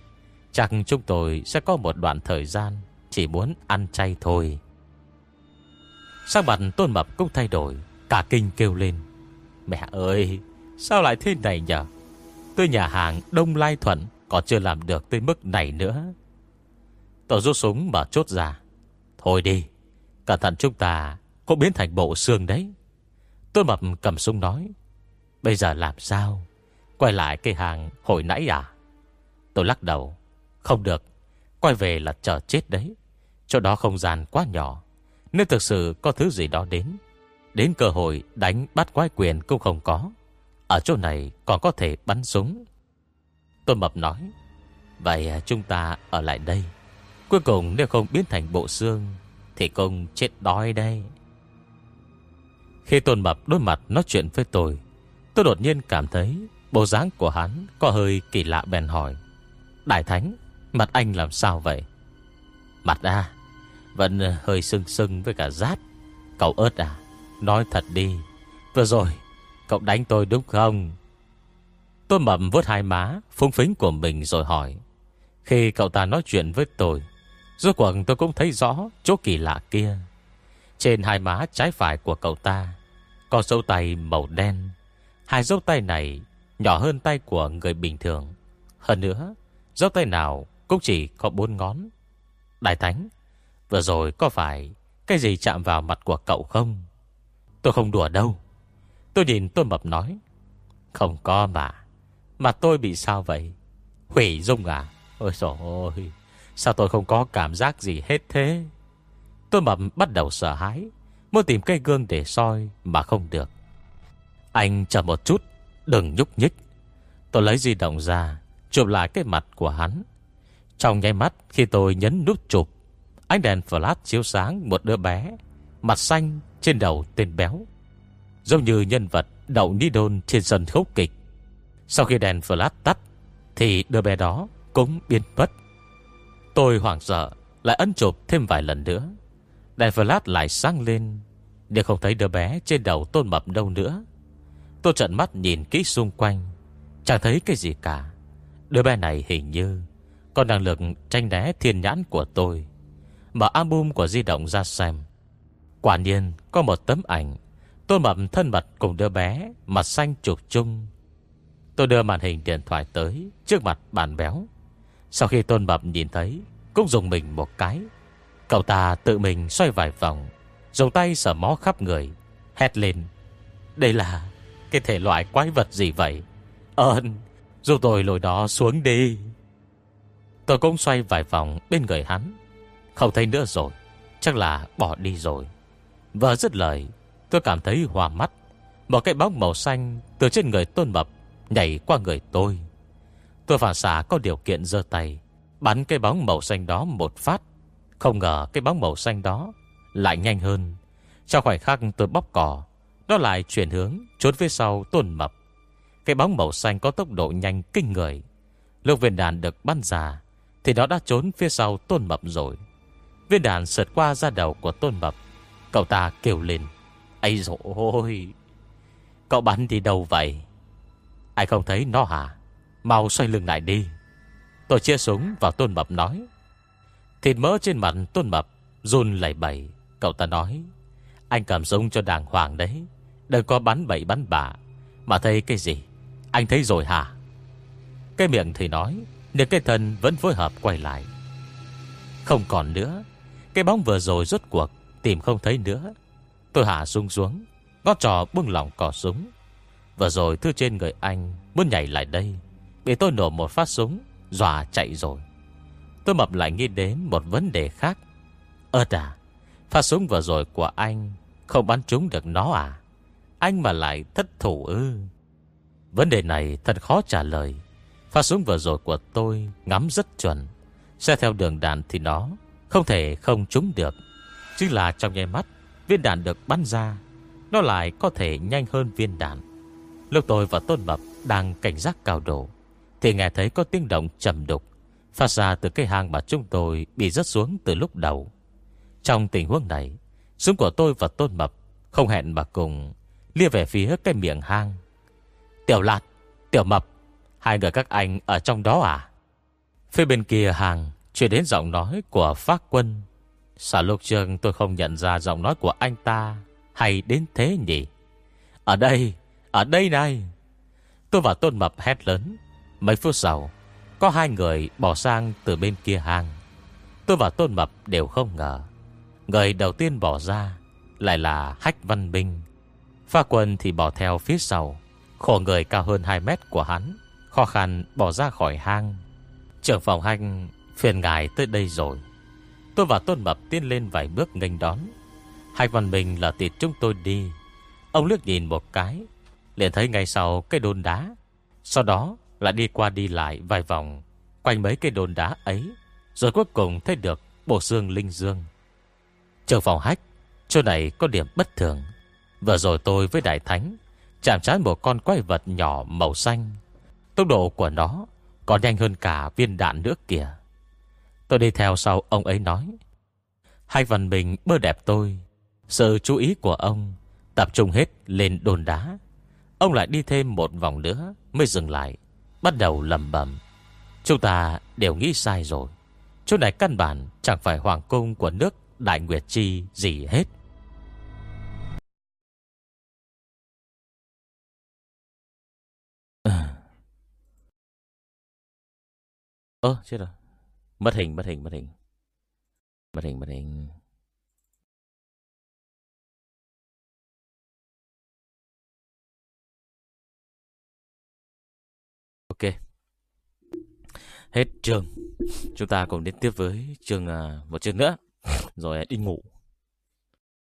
Chắc chúng tôi sẽ có một đoạn thời gian Chỉ muốn ăn chay thôi. Sao mặt tôn mập cũng thay đổi, Cả kinh kêu lên. Mẹ ơi, Sao lại thế này nhỉ Tôi nhà hàng Đông Lai Thuận Còn chưa làm được tới mức này nữa. Tôi rút súng mà chốt ra. Thôi đi, Cẩn thận chúng ta Cũng biến thành bộ xương đấy. Tôi mập cầm súng nói. Bây giờ làm sao? Quay lại cây hàng hồi nãy à? Tôi lắc đầu. Không được. Quay về là chờ chết đấy. Chỗ đó không gian quá nhỏ. Nếu thực sự có thứ gì đó đến Đến cơ hội đánh bắt quái quyền cũng không có. Ở chỗ này còn có thể bắn súng. Tôi mập nói. Vậy chúng ta ở lại đây. Cuối cùng nếu không biến thành bộ xương, Thì cũng chết đói đây Khi Tôn Mập đối mặt nói chuyện với tôi Tôi đột nhiên cảm thấy Bộ dáng của hắn có hơi kỳ lạ bèn hỏi. Đại Thánh, Mặt anh làm sao vậy? Mặt à Vẫn hơi sưng sưng với cả rát. Cậu ớt à Nói thật đi. Vừa rồi, Cậu đánh tôi đúng không? Tôi mầm vớt hai má Phung phính của mình rồi hỏi. Khi cậu ta nói chuyện với tôi, Rốt cuộc tôi cũng thấy rõ Chỗ kỳ lạ kia. Trên hai má trái phải của cậu ta Có sâu tay màu đen. Hai dấu tay này Nhỏ hơn tay của người bình thường. Hơn nữa Dấu tay nào cũng chỉ có bốn ngón. Đại Thánh, Vừa rồi có phải Cái gì chạm vào mặt của cậu không? Tôi không đùa đâu. Tôi nhìn tôn mập nói, Không có mà Mà tôi bị sao vậy? Hủy dung à? Ôi trời ơi Sao tôi không có cảm giác gì hết thế? Tôn mập bắt đầu sợ hãi, Muốn tìm cây gương để soi Mà không được. Anh chờ một chút, Đừng nhúc nhích. Tôi lấy di động ra, Chụp lại cái mặt của hắn. Trong nháy mắt, khi tôi nhấn nút chụp, Ánh đèn flash chiếu sáng một đứa bé, Mặt xanh trên đầu tên béo. Giống như nhân vật đậu ni đôn trên sân khấu kịch. Sau khi đèn flash tắt, Thì đứa bé đó cũng biến mất. Tôi hoảng sợ, Lại ấn chụp thêm vài lần nữa. Đèn flash lại sáng lên, Nhưng không thấy đứa bé trên đầu tôn mập đâu nữa. Tôi trận mắt nhìn kỹ xung quanh. Chẳng thấy cái gì cả. Đứa bé này hình như Có năng lực tranh né thiên nhãn của tôi. Mở album của di động ra xem. Quả nhiên, có một tấm ảnh. Tôn Mập thân mật cùng đứa bé, Mặt xanh chụp chung. Tôi đưa màn hình điện thoại tới Trước mặt bàn béo. Sau khi Tôn Mập nhìn thấy, Cũng dùng mình một cái. Cậu ta tự mình xoay vài vòng, Dùng tay sờ mó khắp người, Hét lên. Đây là cái thể loại quái vật gì vậy? Ơn, dù tôi lồi đó xuống đi. Tôi cũng xoay vài vòng bên người hắn. Không thấy nữa rồi, Chắc là bỏ đi rồi. Vừa dứt lời, Tôi cảm thấy hòa mắt. Một cái bóng màu xanh từ trên người tôn mập Nhảy qua người tôi. Tôi phản xạ có điều kiện giơ tay, Bắn cái bóng màu xanh đó một phát. Không ngờ cái bóng màu xanh đó Lại nhanh hơn. Trong khoảnh khắc tôi bóp cỏ nó lại chuyển hướng, trốn phía sau tôn mập. Cái bóng màu xanh có tốc độ nhanh kinh người. Lúc viên đàn được bắn ra, Thì nó đã trốn phía sau tôn mập rồi. Viên đàn sượt qua ra đầu của tôn mập. Cậu ta kêu lên, Ây dồi ôi, Cậu bắn đi đâu vậy? Ai không thấy nó hả? Mau xoay lưng lại đi. Tôi chia súng vào tôn mập nói. Thịt mỡ trên mặt tôn mập Run lẩy bẩy. Cậu ta nói, Anh cầm súng cho đàng hoàng đấy. Đừng có bắn bậy bắn bạ Mà thấy cái gì? Anh thấy rồi hả? Cái miệng thì nói, Nhưng cái thân vẫn phối hợp quay lại. Không còn nữa. Cái bóng vừa rồi rốt cuộc Tìm không thấy nữa. Tôi hạ sung xuống, Ngó trò buông lỏng cỏ súng. Vừa rồi thứ trên người anh Muốn nhảy lại đây, Bị tôi nổ một phát súng Dòa chạy rồi. Tôi mập lại nghĩ đến một vấn đề khác. Ơ à Phát súng vừa rồi của anh Không bắn trúng được nó à? Anh mà lại thất thủ ư? Vấn đề này thật khó trả lời. Phát súng vừa rồi của tôi Ngắm rất chuẩn. Xe theo đường đạn thì nó Không thể không trúng được. Chứ là trong nháy mắt, Viên đạn được bắn ra, Nó lại có thể nhanh hơn viên đạn. Lúc tôi và Tôn Mập đang cảnh giác cao độ, Thì nghe thấy có tiếng động trầm đục, Phát ra từ cái hang mà chúng tôi Bị rớt xuống từ lúc đầu. Trong tình huống này, Súng của tôi và Tôn Mập Không hẹn mà cùng Lia về phía cái miệng hang. Tiểu Lạt, Tiểu Mập Hai người các anh ở trong đó à? Phía bên kia hàng Chuyển đến giọng nói của Phát Quân. Xả lục trường tôi không nhận ra giọng nói của anh ta Hay đến thế nhỉ? Ở đây Ở đây này. Tôi và Tôn Mập hét lớn. Mấy phút sau Có hai người bỏ sang từ bên kia hàng. Tôi và Tôn Mập đều không ngờ. Người đầu tiên bỏ ra Lại là Hách Văn Binh Pha quân thì bỏ theo phía sau. Khổ người cao hơn 2 mét của hắn, Khó khăn bỏ ra khỏi hang. Trưởng phòng hành Phiền ngài tới đây rồi. Tôi và Tôn Mập tiến lên vài bước nghênh đón. Hai văn mình là tịt chúng tôi đi. Ông lướt nhìn một cái, liền thấy ngay sau cái đồn đá. Sau đó lại đi qua đi lại vài vòng, Quanh mấy cái đồn đá ấy, Rồi cuối cùng thấy được bộ xương linh dương. Trường phòng hách, Chỗ này có điểm bất thường. Vừa rồi tôi với Đại Thánh, Chạm chán một con quái vật nhỏ màu xanh. Tốc độ của nó Còn nhanh hơn cả viên đạn nước kìa. Tôi đi theo sau ông ấy nói, Hai phần mình bơ đẹp tôi. Sự chú ý của ông Tập trung hết lên đồn đá. Ông lại đi thêm một vòng nữa Mới dừng lại, Bắt đầu lầm bầm Chúng ta đều nghĩ sai rồi. Chỗ này căn bản chẳng phải hoàng cung của nước Đại Nguyệt Chi gì hết. Ơ chết rồi Mất hình, mất hình, mất hình. Mất hình, mất hình. Ok. Hết trường. Chúng ta cùng đến tiếp với trường à, một trường nữa. Rồi à, đi ngủ.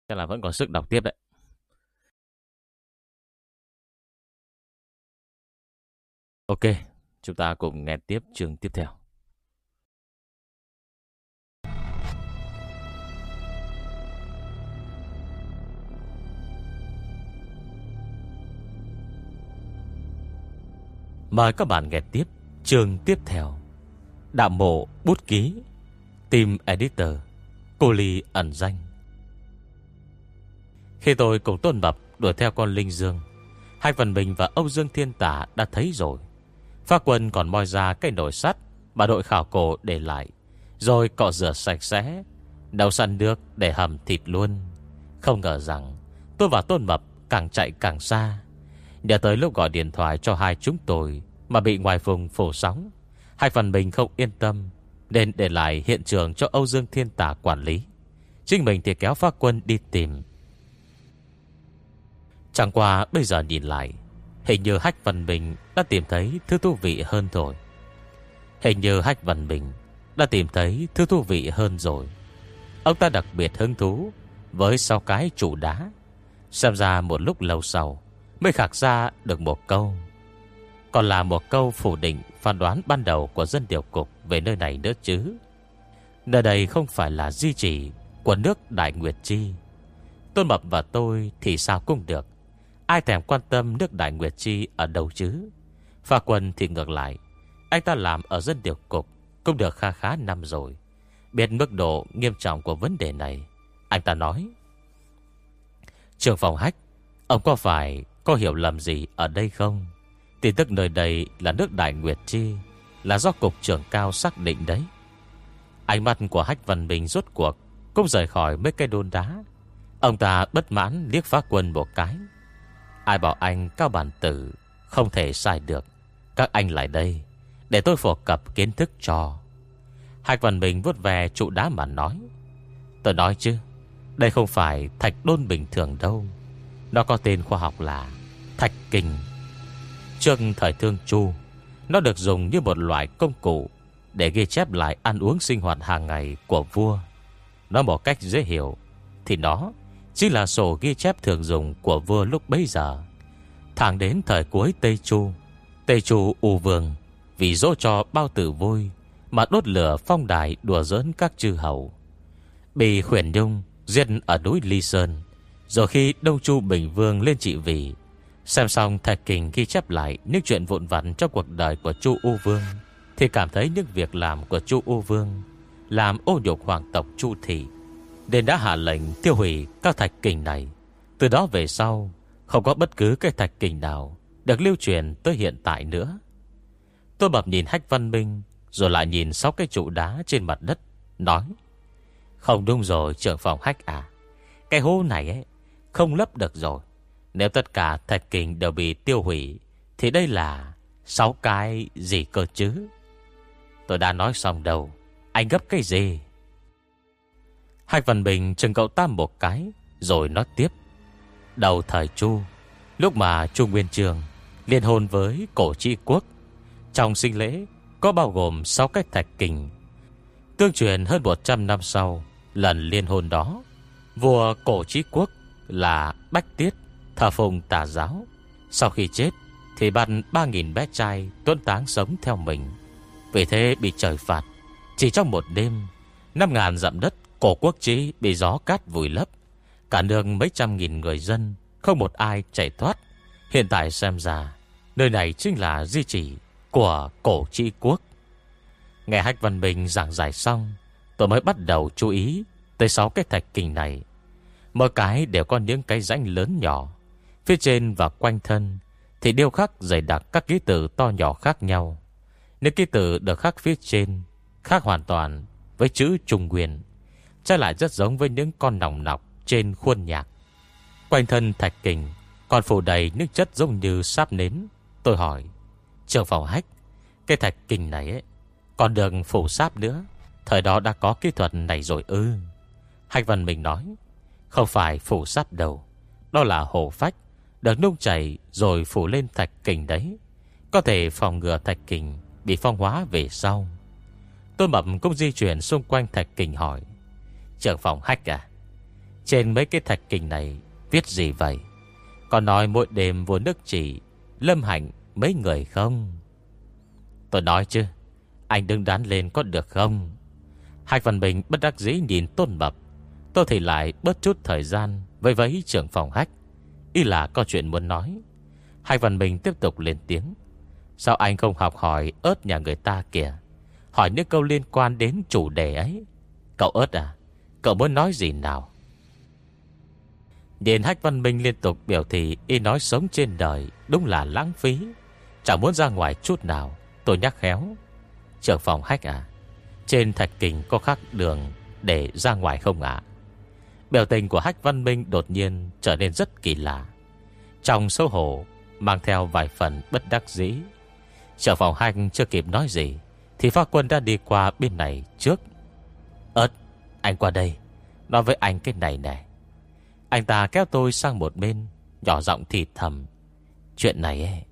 Chắc là vẫn còn sức đọc tiếp đấy. Ok, chúng ta cùng nghe tiếp trường tiếp theo. Mời các bạn nghe tiếp chương tiếp theo. Đạo mộ bút ký, team editor, cô ly ẩn danh. Khi tôi cùng Tôn Bập đuổi theo con Linh Dương, hai phần mình và Âu Dương Thiên Tả đã thấy rồi. Phá quân còn moi ra cái nồi sắt mà đội khảo cổ để lại, rồi cọ rửa sạch sẽ, Đầu săn nước để hầm thịt luôn. Không ngờ rằng Tôi và Tôn Mập càng chạy càng xa để tới lúc gọi điện thoại cho hai chúng tôi Mà bị ngoài vùng phổ sóng, Hai phần mình không yên tâm, Nên để lại hiện trường cho Âu Dương Thiên Tà quản lý. Chính mình thì kéo phát quân đi tìm. Chẳng qua bây giờ nhìn lại, Hình như Hách Văn Bình đã tìm thấy thứ thú vị hơn rồi. Hình như Hách Văn Bình đã tìm thấy thứ thú vị hơn rồi. Ông ta đặc biệt hứng thú Với sau cái trụ đá. Xem ra một lúc lâu sau Mới khạc ra được một câu. Còn là một câu phủ định Phán đoán ban đầu của dân điều cục Về nơi này nữa chứ. Nơi đây không phải là di chỉ Của nước Đại Nguyệt Chi. Tôn Mập và tôi thì sao cũng được. Ai thèm quan tâm nước Đại Nguyệt Chi Ở đâu chứ? Pha quân thì ngược lại. Anh ta làm ở dân điều cục Cũng được kha khá năm rồi. Biết mức độ nghiêm trọng của vấn đề này, Anh ta nói. Trường phòng hách, Ông có phải có hiểu lầm gì ở đây không? Tin tức nơi đây là nước Đại Nguyệt Chi, Là do cục trưởng cao xác định đấy. Ánh mắt của hách văn bình rốt cuộc Cũng rời khỏi mấy cây đôn đá. Ông ta bất mãn liếc phá quân một cái. Ai bảo anh cao bản tử Không thể sai được. Các anh lại đây, Để tôi phổ cập kiến thức cho. Hạch Văn Bình vuốt về trụ đá mà nói. Tôi nói chứ, Đây không phải thạch đôn bình thường đâu. Nó có tên khoa học là Thạch kinh. Trước thời thương chu, Nó được dùng như một loại công cụ Để ghi chép lại ăn uống sinh hoạt hàng ngày của vua. Nó một cách dễ hiểu, Thì nó Chính là sổ ghi chép thường dùng của vua lúc bấy giờ. Thẳng đến thời cuối Tây Chu Tây Chu U Vương Vì dỗ cho bao tử vui Mà đốt lửa phong đài đùa giỡn các chư hầu. Bị khuyển nhung Giết ở núi Ly Sơn, Rồi khi Đông Chu Bình Vương lên trị vì Xem xong Thạch Kình ghi chép lại Những chuyện vụn vặt trong cuộc đời của Chu U Vương, Thì cảm thấy những việc làm của Chu U Vương Làm ô nhục hoàng tộc Chu Thị, Nên đã hạ lệnh tiêu hủy các thạch kình này. Từ đó về sau, Không có bất cứ cái thạch kình nào Được lưu truyền tới hiện tại nữa. Tôi bập nhìn Hách Văn Minh, Rồi lại nhìn sáu cái trụ đá trên mặt đất, Nói, Không đúng rồi, trưởng phòng Hách à. Cái hố này ấy, Không lấp được rồi. Nếu tất cả thạch kình đều bị tiêu hủy, Thì đây là Sáu cái gì cơ chứ? Tôi đã nói xong đâu. Anh gấp cái gì? Hạch Văn Bình chừng cậu ta một cái, Rồi nói tiếp. Đầu thời Chu, Lúc mà Chu Nguyên Trường Liên hôn với cổ trị quốc, Trong sinh lễ Có bao gồm 6 cách thạch kình Tương truyền hơn 100 năm sau, Lần liên hôn đó, Vua cổ trí quốc là Bách Tiết Thờ phùng tà giáo. Sau khi chết, Thì bắt 3.000 bé trai tuân táng sống theo mình. Vì thế bị trời phạt. Chỉ trong một đêm 5.000 dặm đất Cổ quốc trí bị gió cát vùi lấp. Cả đường mấy trăm nghìn người dân, Không một ai chạy thoát. Hiện tại xem ra, Nơi này chính là di chỉ của cổ trị quốc. Nghe Hách Văn Bình giảng giải xong, Tôi mới bắt đầu chú ý Tới sáu cái thạch kinh này. Mỗi cái đều có những cái rãnh lớn nhỏ Phía trên và quanh thân Thì điêu khắc dày đặc các ký tự to nhỏ khác nhau. Những ký tự được khắc phía trên Khác hoàn toàn với chữ Trung Nguyên, Trái lại rất giống với những con nòng nọc Trên khuôn nhạc. Quanh thân thạch kình Còn phủ đầy những chất giống như sáp nến. Tôi hỏi Trường phòng hách, Cái thạch kình này ấy, Còn được phủ sáp nữa? Thời đó đã có kỹ thuật này rồi ư? Hạch Văn Minh nói, Không phải phủ sáp đâu, Đó là hồ phách. Được nung chảy rồi phủ lên thạch kình đấy. Có thể phòng ngừa thạch kình Bị phong hóa về sau. Tôi mập cũng di chuyển xung quanh thạch kình hỏi, Trưởng phòng hách à Trên mấy cái thạch kình này Viết gì vậy? Còn nói mỗi đêm vua nước chỉ Lâm hạnh mấy người không? Tôi nói chứ, Anh đừng đoán lên có được không? Hạch Văn Bình bất đắc dĩ nhìn tôn mập. Tôi thì lại bớt chút thời gian Với vấy trưởng phòng hách. Y là có chuyện muốn nói. Hai Văn minh tiếp tục lên tiếng. Sao anh không học hỏi ớt nhà người ta kìa? Hỏi những câu liên quan đến chủ đề ấy. Cậu ớt à Cậu muốn nói gì nào? Điền Hách Văn Minh liên tục biểu thị Y nói sống trên đời Đúng là lãng phí. Chẳng muốn ra ngoài chút nào, Tôi nhắc khéo. Trưởng phòng Hách à Trên thạch kình có khắc đường Để ra ngoài không ạ? Biểu tình của Hách Văn Minh đột nhiên trở nên rất kỳ lạ. Trong xấu hổ Mang theo vài phần bất đắc dĩ Trở phòng hành chưa kịp nói gì Thì pha quân đã đi qua bên này trước. Ơt Anh qua đây Nói với anh cái này này Anh ta kéo tôi sang một bên Nhỏ giọng thì thầm Chuyện này ấy,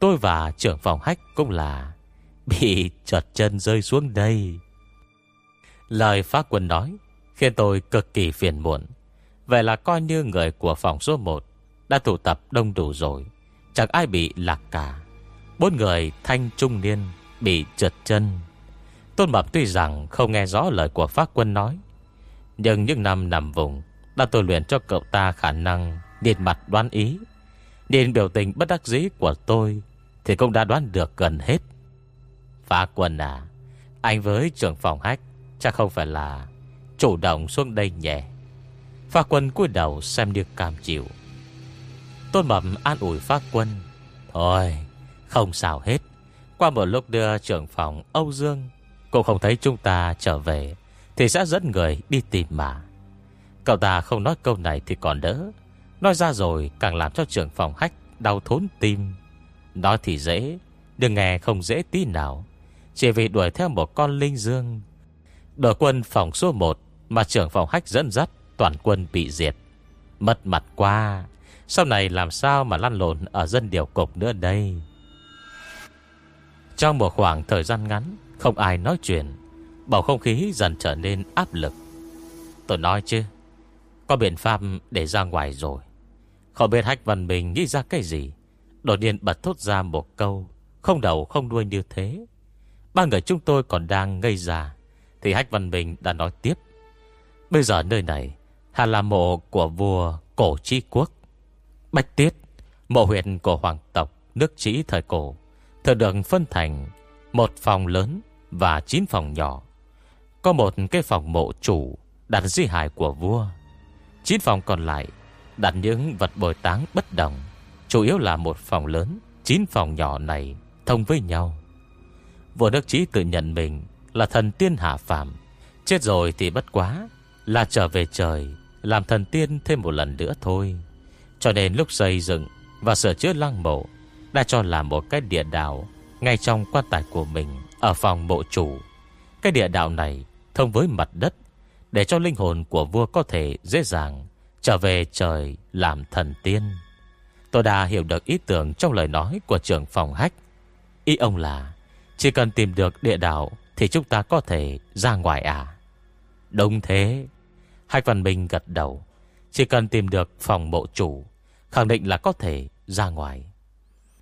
Tôi và trưởng phòng hách cũng là Bị trợt chân rơi xuống đây. Lời Pha quân nói Khiến tôi cực kỳ phiền muộn. Vậy là coi như người của phòng số 1 Đã tụ tập đông đủ rồi. Chẳng ai bị lạc cả. Bốn người thanh trung niên Bị trượt chân. Tôn Mập tuy rằng không nghe rõ lời của pháp quân nói, Nhưng những năm nằm vùng Đã tôi luyện cho cậu ta khả năng điệt mặt đoán ý. Nhìn biểu tình bất đắc dĩ của tôi Thì cũng đã đoán được gần hết. Pháp quân à Anh với trưởng phòng hách Chắc không phải là Chủ động xuống đây nhẹ. Phá quân cúi đầu xem như cam chịu. Tôn Mập an ủi Phá quân, Thôi, Không sao hết. Qua một lúc đưa trưởng phòng Âu Dương, Cũng không thấy chúng ta trở về, Thì sẽ dẫn người đi tìm mà. Cậu ta không nói câu này thì còn đỡ. Nói ra rồi càng làm cho trưởng phòng hách Đau thốn tim. Nói thì dễ Đừng nghe không dễ tí nào. Chỉ vì đuổi theo một con linh dương. Đội quân phòng số 1 mà trưởng phòng hách dẫn dắt Toàn quân bị diệt. Mất mặt qua Sau này làm sao mà lăn lộn Ở dân điều cục nữa đây? Trong một khoảng thời gian ngắn Không ai nói chuyện. Bầu không khí dần trở nên áp lực. Tôi nói chứ Có biện pháp để ra ngoài rồi. Không biết Hách Văn Bình nghĩ ra cái gì. Đột nhiên bật thốt ra một câu Không đầu không đuôi như thế. Ba người chúng tôi còn đang ngây già, Thì Hách Văn Bình đã nói tiếp. Bây giờ nơi này Hà là mộ của vua cổ chi quốc. Bạch Tiết, Mộ huyện của hoàng tộc Nước Chí thời cổ Thường được phân thành, Một phòng lớn và chín phòng nhỏ. Có một cái phòng mộ chủ Đặt di hài của vua. Chín phòng còn lại Đặt những vật bồi táng bất đồng, Chủ yếu là một phòng lớn, Chín phòng nhỏ này thông với nhau. Vua nước Chí tự nhận mình Là thần tiên hạ phàm, Chết rồi thì bất quá. Là trở về trời, Làm thần tiên thêm một lần nữa thôi. Cho nên lúc xây dựng Và sửa chữa lăng mộ, Đã cho làm một cái địa đạo Ngay trong quan tài của mình Ở phòng mộ chủ. Cái địa đạo này thông với mặt đất, Để cho linh hồn của vua có thể dễ dàng Trở về trời làm thần tiên. Tôi đã hiểu được ý tưởng trong lời nói của trưởng phòng hách. Ý ông là, Chỉ cần tìm được địa đạo Thì chúng ta có thể ra ngoài à? Đúng thế. Hạch Văn Minh gật đầu. Chỉ cần tìm được phòng mộ chủ, Khẳng định là có thể ra ngoài.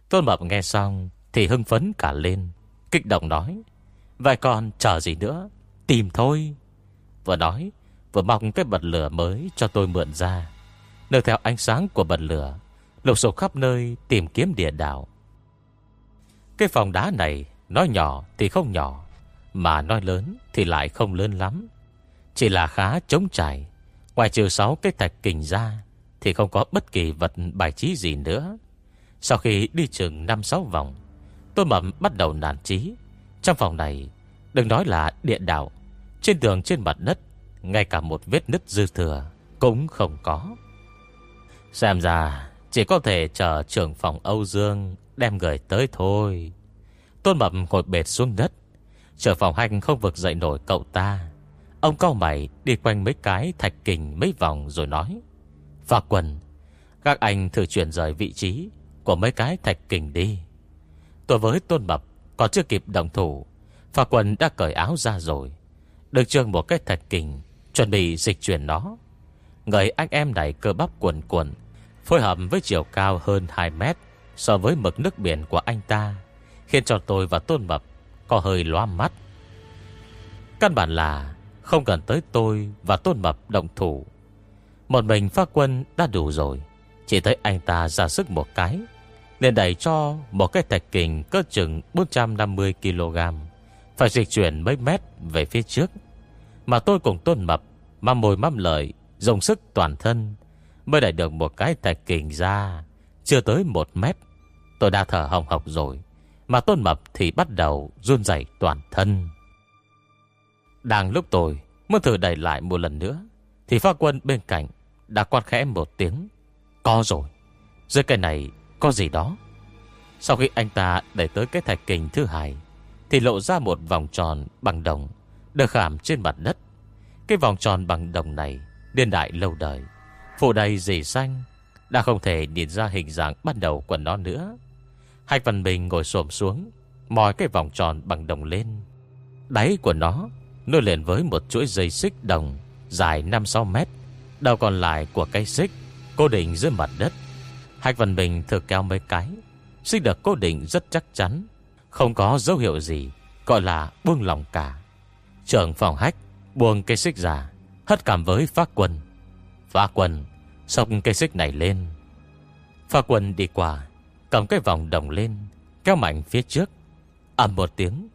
Tôn Mập nghe xong Thì hưng phấn cả lên, Kích động nói, Vậy còn chờ gì nữa? Tìm thôi. Vừa nói, Vừa mong cái bật lửa mới cho tôi mượn ra. Nơi theo ánh sáng của bật lửa, Lục sổ khắp nơi tìm kiếm địa đạo. Cái phòng đá này, Nói nhỏ thì không nhỏ, Mà nói lớn thì lại không lớn lắm. Chỉ là khá trống trải. Ngoài trừ 6 cái thạch kình ra, Thì không có bất kỳ vật bài trí gì nữa. Sau khi đi chừng 5-6 vòng, Tôi mầm bắt đầu nản trí. Trong phòng này, Đừng nói là địa đạo, Trên tường trên mặt đất, Ngay cả một vết nứt dư thừa Cũng không có. Xem ra, chỉ có thể chờ trưởng phòng Âu Dương Đem người tới thôi. Tôn Mập ngồi bệt xuống đất. Trưởng phòng hành không vực dậy nổi cậu ta. Ông cao mày đi quanh mấy cái thạch kình mấy vòng rồi nói Phà quần Các anh thử chuyển rời vị trí Của mấy cái thạch kình đi. Tôi với Tôn Mập Còn chưa kịp đồng thủ Phà quần đã cởi áo ra rồi. Được trương một cái thạch kình, Chuẩn bị dịch chuyển nó. Người anh em này cơ bắp quần quần Phối hợp với chiều cao hơn 2 mét So với mực nước biển của anh ta, Khiến cho tôi và Tôn Mập Có hơi loa mắt. Căn bản là không cần tới tôi và Tôn Mập động thủ. Một mình phát quân đã đủ rồi. Chỉ thấy anh ta ra sức một cái, liền đẩy cho một cái thạch kình Cỡ chừng 450kg Phải dịch chuyển mấy mét về phía trước. Mà tôi cùng Tôn Mập, Mà mồi măm lợi, Dùng sức toàn thân, Mới đẩy được một cái thạch kình ra, Chưa tới một mét. Tôi đã thở hồng hộc rồi, Mà tôn mập thì bắt đầu run rẩy toàn thân. Đang lúc tôi Muốn thử đẩy lại một lần nữa, Thì pha quân bên cạnh Đã quát khẽ một tiếng, Có rồi, Dưới cây này có gì đó? Sau khi anh ta đẩy tới cái thạch kình thứ hai, Thì lộ ra một vòng tròn bằng đồng Được khảm trên mặt đất. Cái vòng tròn bằng đồng này Điên đại lâu đời, Phủ đầy dì xanh, Đã không thể nhìn ra hình dạng ban đầu của nó nữa. Hạch Văn Bình ngồi xổm xuống, Mòi cái vòng tròn bằng đồng lên. Đáy của nó Nối liền với một chuỗi dây xích đồng Dài 5-6 mét, Đầu còn lại của cây xích Cố định dưới mặt đất. Hạch Văn Bình thử kéo mấy cái, Xích được cố định rất chắc chắn, Không có dấu hiệu gì Gọi là buông lòng cả. Trưởng phòng hách buông cây xích ra, Hất cảm với phát quân Phát quân Sọc cây xích này lên. Phát quân đi qua, Cầm cái vòng đồng lên, Kéo mạnh phía trước. Ầm một tiếng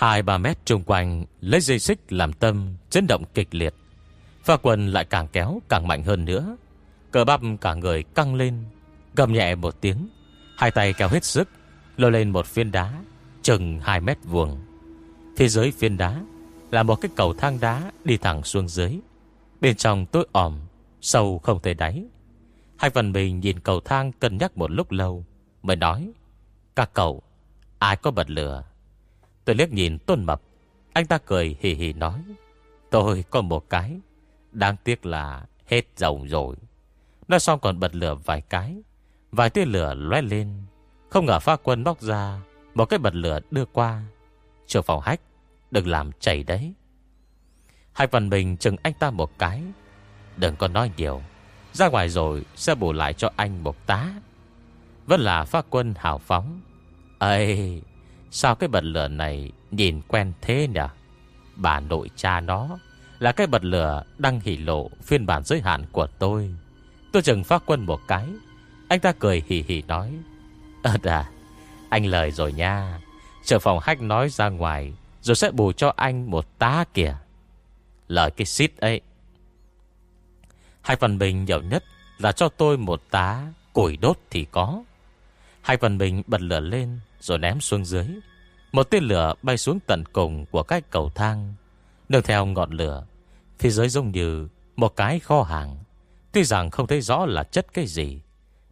Hai ba mét trung quanh, Lấy dây xích làm tâm, Chấn động kịch liệt. Pha quần lại càng kéo, càng mạnh hơn nữa. Cờ bắp cả người căng lên, Gầm nhẹ một tiếng. Hai tay kéo hết sức, Lôi lên một phiên đá, Chừng 2 mét vuông. Thế giới phiên đá Là một cái cầu thang đá đi thẳng xuống dưới. Bên trong tối òm Sâu không thể đáy. Hai phần mình nhìn cầu thang cân nhắc một lúc lâu, Mới nói, Các cậu, Ai có bật lửa? Tôi liếc nhìn Tôn Mập. Anh ta cười hì hì nói, Tôi có một cái Đáng tiếc là hết dầu rồi. Nói xong còn bật lửa vài cái. Vài tia lửa lóe lên. Không ngờ pha quân bóc ra Một cái bật lửa đưa qua. Trường phòng hách Đừng làm chảy đấy. Hai phần mình chừng anh ta một cái. Đừng có nói nhiều. Ra ngoài rồi sẽ bù lại cho anh một tá. Vẫn là pha quân hào phóng. Ây Sao cái bật lửa này Nhìn quen thế nhỉ? Bà nội cha nó Là cái bật lửa đăng hỉ lộ Phiên bản giới hạn của tôi. Tôi chừng phát quân một cái, Anh ta cười hỉ hỉ nói ờ Ơ à Anh lời rồi nha. Chờ phòng khách nói ra ngoài, Rồi sẽ bù cho anh một tá kìa. Lời cái xít ấy. Hai phần bình nhiều nhất Là cho tôi một tá, Củi đốt thì có. Hai phần bình bật lửa lên rồi ném xuống dưới. Một tên lửa bay xuống tận cùng Của cái cầu thang. Nương theo ngọn lửa, Phía dưới giống như một cái kho hàng. Tuy rằng không thấy rõ là chất cái gì,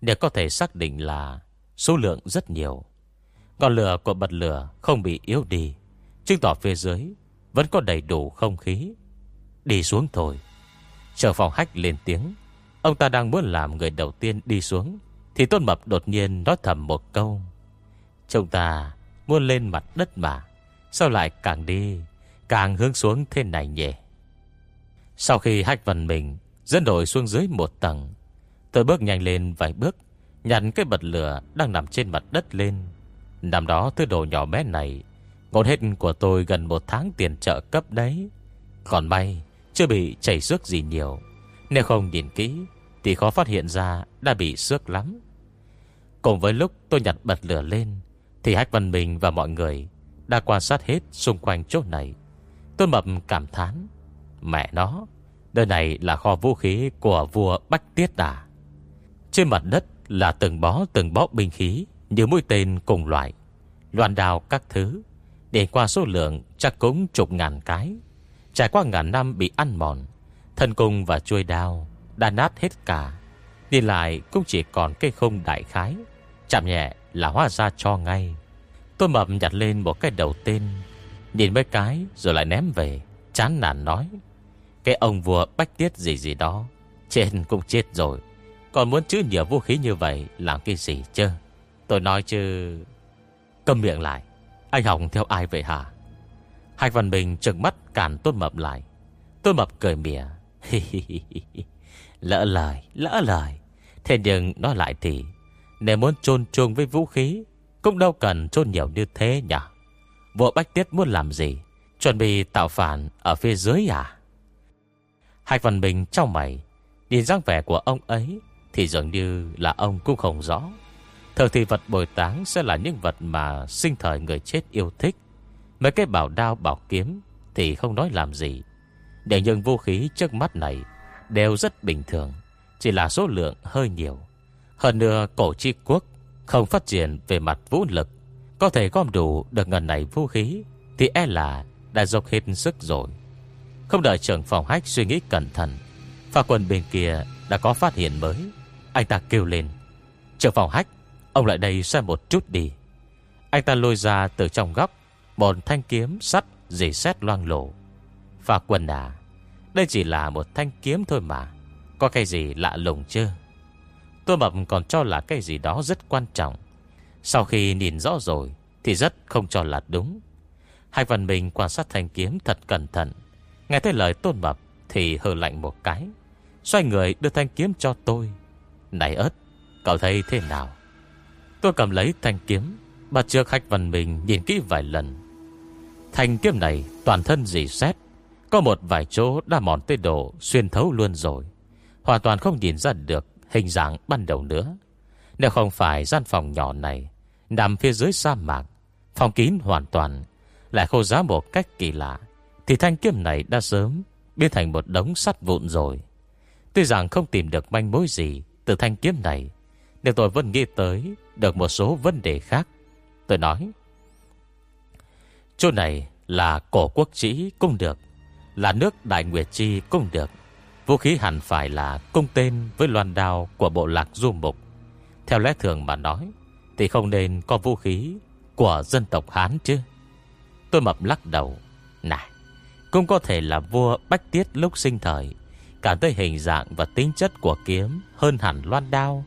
Để có thể xác định là Số lượng rất nhiều. Ngọn lửa của bật lửa không bị yếu đi, Chứng tỏ phía dưới Vẫn có đầy đủ không khí. Đi xuống thôi. Chờ phòng khách lên tiếng, Ông ta đang muốn làm người đầu tiên đi xuống, Thì Tôn Mập đột nhiên nói thầm một câu. Chúng ta muốn lên mặt đất mà. Sao lại càng đi, Càng hướng xuống thế này nhỉ? Sau khi hách vần mình Dẫn đội xuống dưới một tầng, Tôi bước nhanh lên vài bước, Nhặt cái bật lửa đang nằm trên mặt đất lên. Nằm đó thứ đồ nhỏ bé này, Ngọn hết của tôi gần một tháng tiền trợ cấp đấy. Còn may, Chưa bị chảy xước gì nhiều. Nếu không nhìn kỹ, Thì khó phát hiện ra đã bị xước lắm. Cùng với lúc tôi nhặt bật lửa lên thì Hách Văn Minh và mọi người Đã quan sát hết xung quanh chỗ này. Tôn mập cảm thán, Mẹ nó, Nơi này là kho vũ khí của vua Bách Tiết à? Trên mặt đất là từng bó từng bó binh khí Như mũi tên cùng loại loàn đào các thứ, Để qua số lượng chắc cũng chục ngàn cái. Trải qua ngàn năm bị ăn mòn, Thân cung và chuôi đao Đã nát hết cả, Đi lại cũng chỉ còn cây không đại khái. Chạm nhẹ là hóa ra cho ngay. Tôi mập nhặt lên một cái đầu tên, Nhìn mấy cái rồi lại ném về. Chán nản nói, cái ông vua bách tiết gì gì đó Trên cũng chết rồi. Còn muốn chữ nhiều vũ khí như vậy, Làm cái gì chứ? Tôi nói chứ Cầm miệng lại, Anh Hồng theo ai vậy hả? Hai Văn Bình trừng mắt cản Tôn Mập lại. Tôn Mập cười mỉa Lỡ lời Lỡ lời. Thế nhưng nói lại thì nếu muốn chôn chung với vũ khí, Cũng đâu cần chôn nhiều như thế nhỉ? Vua Bách Tiết muốn làm gì? Chuẩn bị tạo phản ở phía dưới à? Hai phần bình trong mày, Nhìn dáng vẻ của ông ấy Thì dường như là ông cũng không rõ. Thường thì vật bồi táng Sẽ là những vật mà sinh thời người chết yêu thích. Mấy cái bảo đao, bảo kiếm Thì không nói làm gì. Để những vũ khí trước mắt này Đều rất bình thường, Chỉ là số lượng hơi nhiều. Hơn nữa cổ chi quốc Không phát triển về mặt vũ lực, Có thể gom đủ được ngần này vũ khí, Thì e là đã dốc hết sức rồi. Không đợi trưởng phòng hách suy nghĩ cẩn thận phà quân bên kia đã có phát hiện mới. Anh ta kêu lên, Trưởng phòng hách, Ông lại đây xem một chút đi. Anh ta lôi ra từ trong góc Một thanh kiếm sắt dì xét loang lổ. Phà quân à Đây chỉ là một thanh kiếm thôi mà, Có cái gì lạ lùng chưa? Tôi mập còn cho là cái gì đó rất quan trọng. Sau khi nhìn rõ rồi, Thì rất không cho là đúng. Hai phần mình quan sát thanh kiếm thật cẩn thận. Nghe thấy lời tôn mập Thì hờ lạnh một cái. Xoay người đưa thanh kiếm cho tôi. Này ớt, Cậu thấy thế nào? Tôi cầm lấy thanh kiếm Bà trước Hạch văn mình nhìn kỹ vài lần. Thanh kiếm này toàn thân dì xét, Có một vài chỗ đã mòn tới độ Xuyên thấu luôn rồi. Hoàn toàn không nhìn ra được Hình dạng ban đầu nữa. Nếu không phải gian phòng nhỏ này, Nằm phía dưới sa mạc, Phòng kín hoàn toàn, Lại khô giá một cách kỳ lạ, Thì thanh kiếm này đã sớm Biến thành một đống sắt vụn rồi. Tuy rằng không tìm được manh mối gì Từ thanh kiếm này, Nhưng tôi vẫn nghĩ tới Được một số vấn đề khác. Tôi nói, Chỗ này là cổ quốc chỉ cũng được, Là nước Đại Nguyệt Chi cũng được. Vũ khí hẳn phải là cung tên Với loan đao của bộ lạc du mục. Theo lẽ thường mà nói, Thì không nên có vũ khí Của dân tộc Hán chứ. Tôi mập lắc đầu, Này, Cũng có thể là vua Bách Tiết lúc sinh thời Cảm thấy hình dạng và tính chất của kiếm Hơn hẳn loan đao,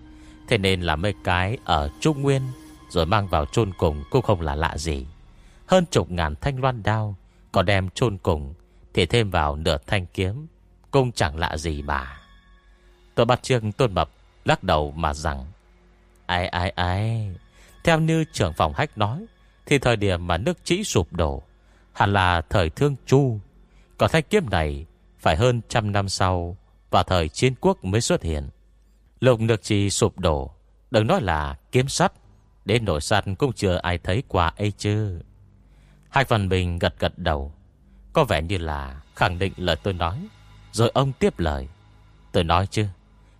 Thế nên là mấy cái ở Trung Nguyên Rồi mang vào chôn cùng cũng không là lạ gì. Hơn chục ngàn thanh loan đao Còn đem chôn cùng Thì thêm vào nửa thanh kiếm cũng chẳng lạ gì mà. Tôi bắt chương tôn mập Lắc đầu mà rằng, Ai ai ai, Theo như trưởng phòng hách nói, Thì thời điểm mà nước chỉ sụp đổ, Hẳn là thời thương chu. Còn thách kiếm này Phải hơn trăm năm sau Và thời chiến quốc mới xuất hiện. Lục nước chi sụp đổ, Đừng nói là kiếm sắt, Đến nổi sắt cũng chưa ai thấy qua ấy chứ. Hai phần bình gật gật đầu. Có vẻ như là khẳng định lời tôi nói. Rồi ông tiếp lời. Tôi nói chứ,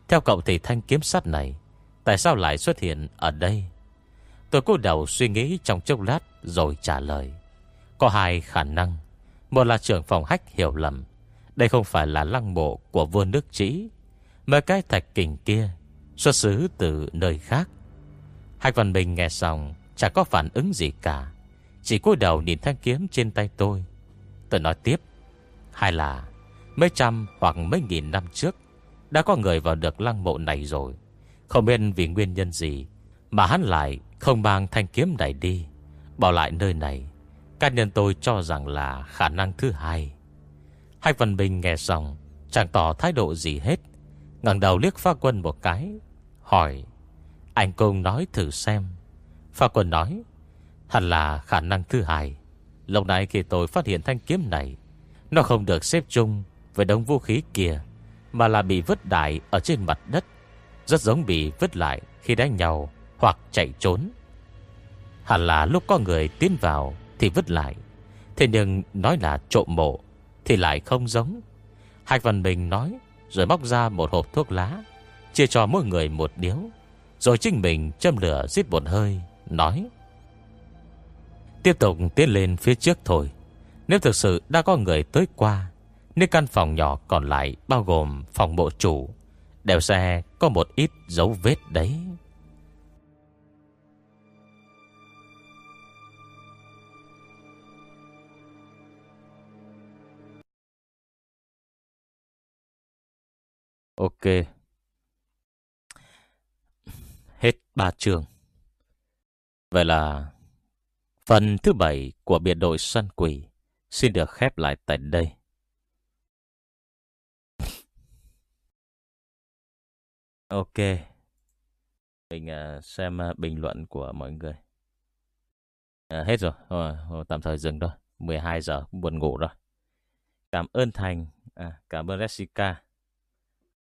Theo cậu thì thanh kiếm sắt này, Tại sao lại xuất hiện ở đây? Tôi cúi đầu suy nghĩ trong chốc lát Rồi trả lời. Có hai khả năng. Một là trưởng phòng hách hiểu lầm. Đây không phải là lăng mộ của vua nước trĩ Mà cái thạch kình kia, Xuất xứ từ nơi khác. Hạch Văn Bình nghe xong, Chẳng có phản ứng gì cả. Chỉ cúi đầu nhìn thanh kiếm trên tay tôi. Tôi nói tiếp, Hay là mấy trăm hoặc mấy nghìn năm trước, Đã có người vào được lăng mộ này rồi. Không biết vì nguyên nhân gì Mà hắn lại không mang thanh kiếm này đi, Bỏ lại nơi này. Cá nhân tôi cho rằng là khả năng thứ hai. Hai Văn Bình nghe xong, Chẳng tỏ thái độ gì hết. Ngẩng đầu liếc pha quân một cái, Hỏi, Anh công nói thử xem. Pha quân nói, Hẳn là khả năng thứ hai. Lúc nãy khi tôi phát hiện thanh kiếm này, Nó không được xếp chung với đống vũ khí kia, Mà là bị vứt đại ở trên mặt đất, Rất giống bị vứt lại khi đánh nhau Hoặc chạy trốn. Hẳn là lúc có người tiến vào Thì vứt lại, Thế nhưng nói là trộm mộ Thì lại không giống. Hạch Văn Bình nói, Rồi móc ra một hộp thuốc lá, Chia cho mỗi người một điếu, Rồi chính mình châm lửa giết một hơi, Nói, Tiếp tục tiến lên phía trước thôi, Nếu thực sự đã có người tới qua nếu căn phòng nhỏ còn lại Bao gồm phòng bộ chủ Đều sẽ có một ít dấu vết đấy Ok Hết ba trường. Vậy là phần thứ bảy của biệt đội săn quỷ xin được khép lại tại đây. Ok. Mình uh, xem uh, bình luận của mọi người. À, hết rồi. Rồi, rồi, tạm thời dừng thôi. 12 giờ buồn ngủ rồi. Cảm ơn Thành. À, cảm ơn Jessica.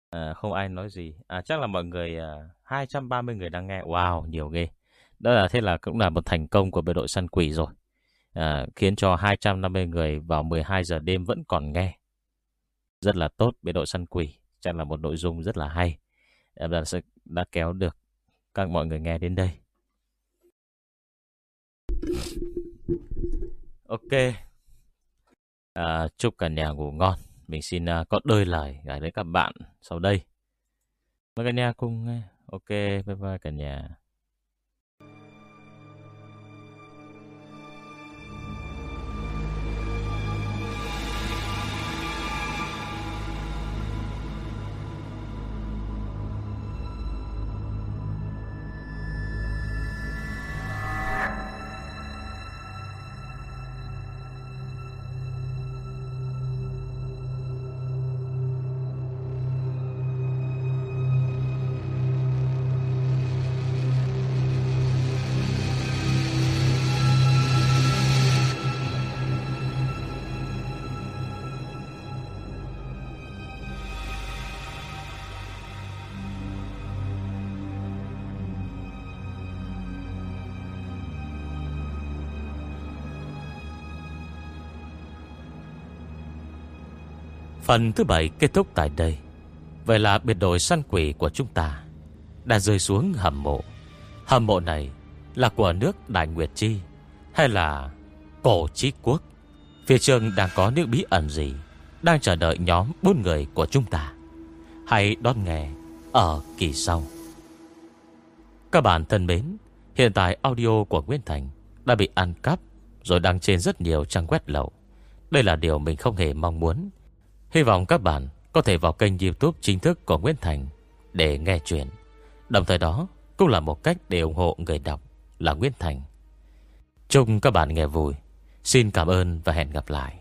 À, không ai nói gì. À, chắc là mọi người à, 230 người đang nghe. Wow, nhiều ghê. Đó là thế là cũng là một thành công của bộ đội săn quỷ rồi. À, khiến cho 250 người vào 12 giờ đêm vẫn còn nghe. Rất là tốt bộ đội săn quỷ. Chắc là một nội dung rất là hay. Em đã, sẽ, đã kéo được các mọi người nghe đến đây. Ok. À, chúc cả nhà ngủ ngon mình xin uh, có đôi lời gửi đến các bạn sau đây. Mời cả nhà cùng nghe. Ok, bye bye cả nhà. Phần thứ bảy kết thúc tại đây. Vậy là biệt đội săn quỷ của chúng ta Đã rơi xuống hầm mộ. Hầm mộ này Là của nước Đại Nguyệt Chi Hay là Cổ Chí Quốc? Phía trường đang có những bí ẩn gì Đang chờ đợi nhóm bốn người của chúng ta? Hãy đón nghe Ở kỳ sau. Các bạn thân mến, Hiện tại audio của Nguyễn Thành Đã bị ăn cắp Rồi đăng trên rất nhiều trang web lậu. Đây là điều mình không hề mong muốn. Hy vọng các bạn có thể vào kênh youtube chính thức của Nguyễn Thành để nghe chuyện. Đồng thời đó cũng là một cách để ủng hộ người đọc là Nguyễn Thành. Chúc các bạn nghe vui. Xin cảm ơn và hẹn gặp lại.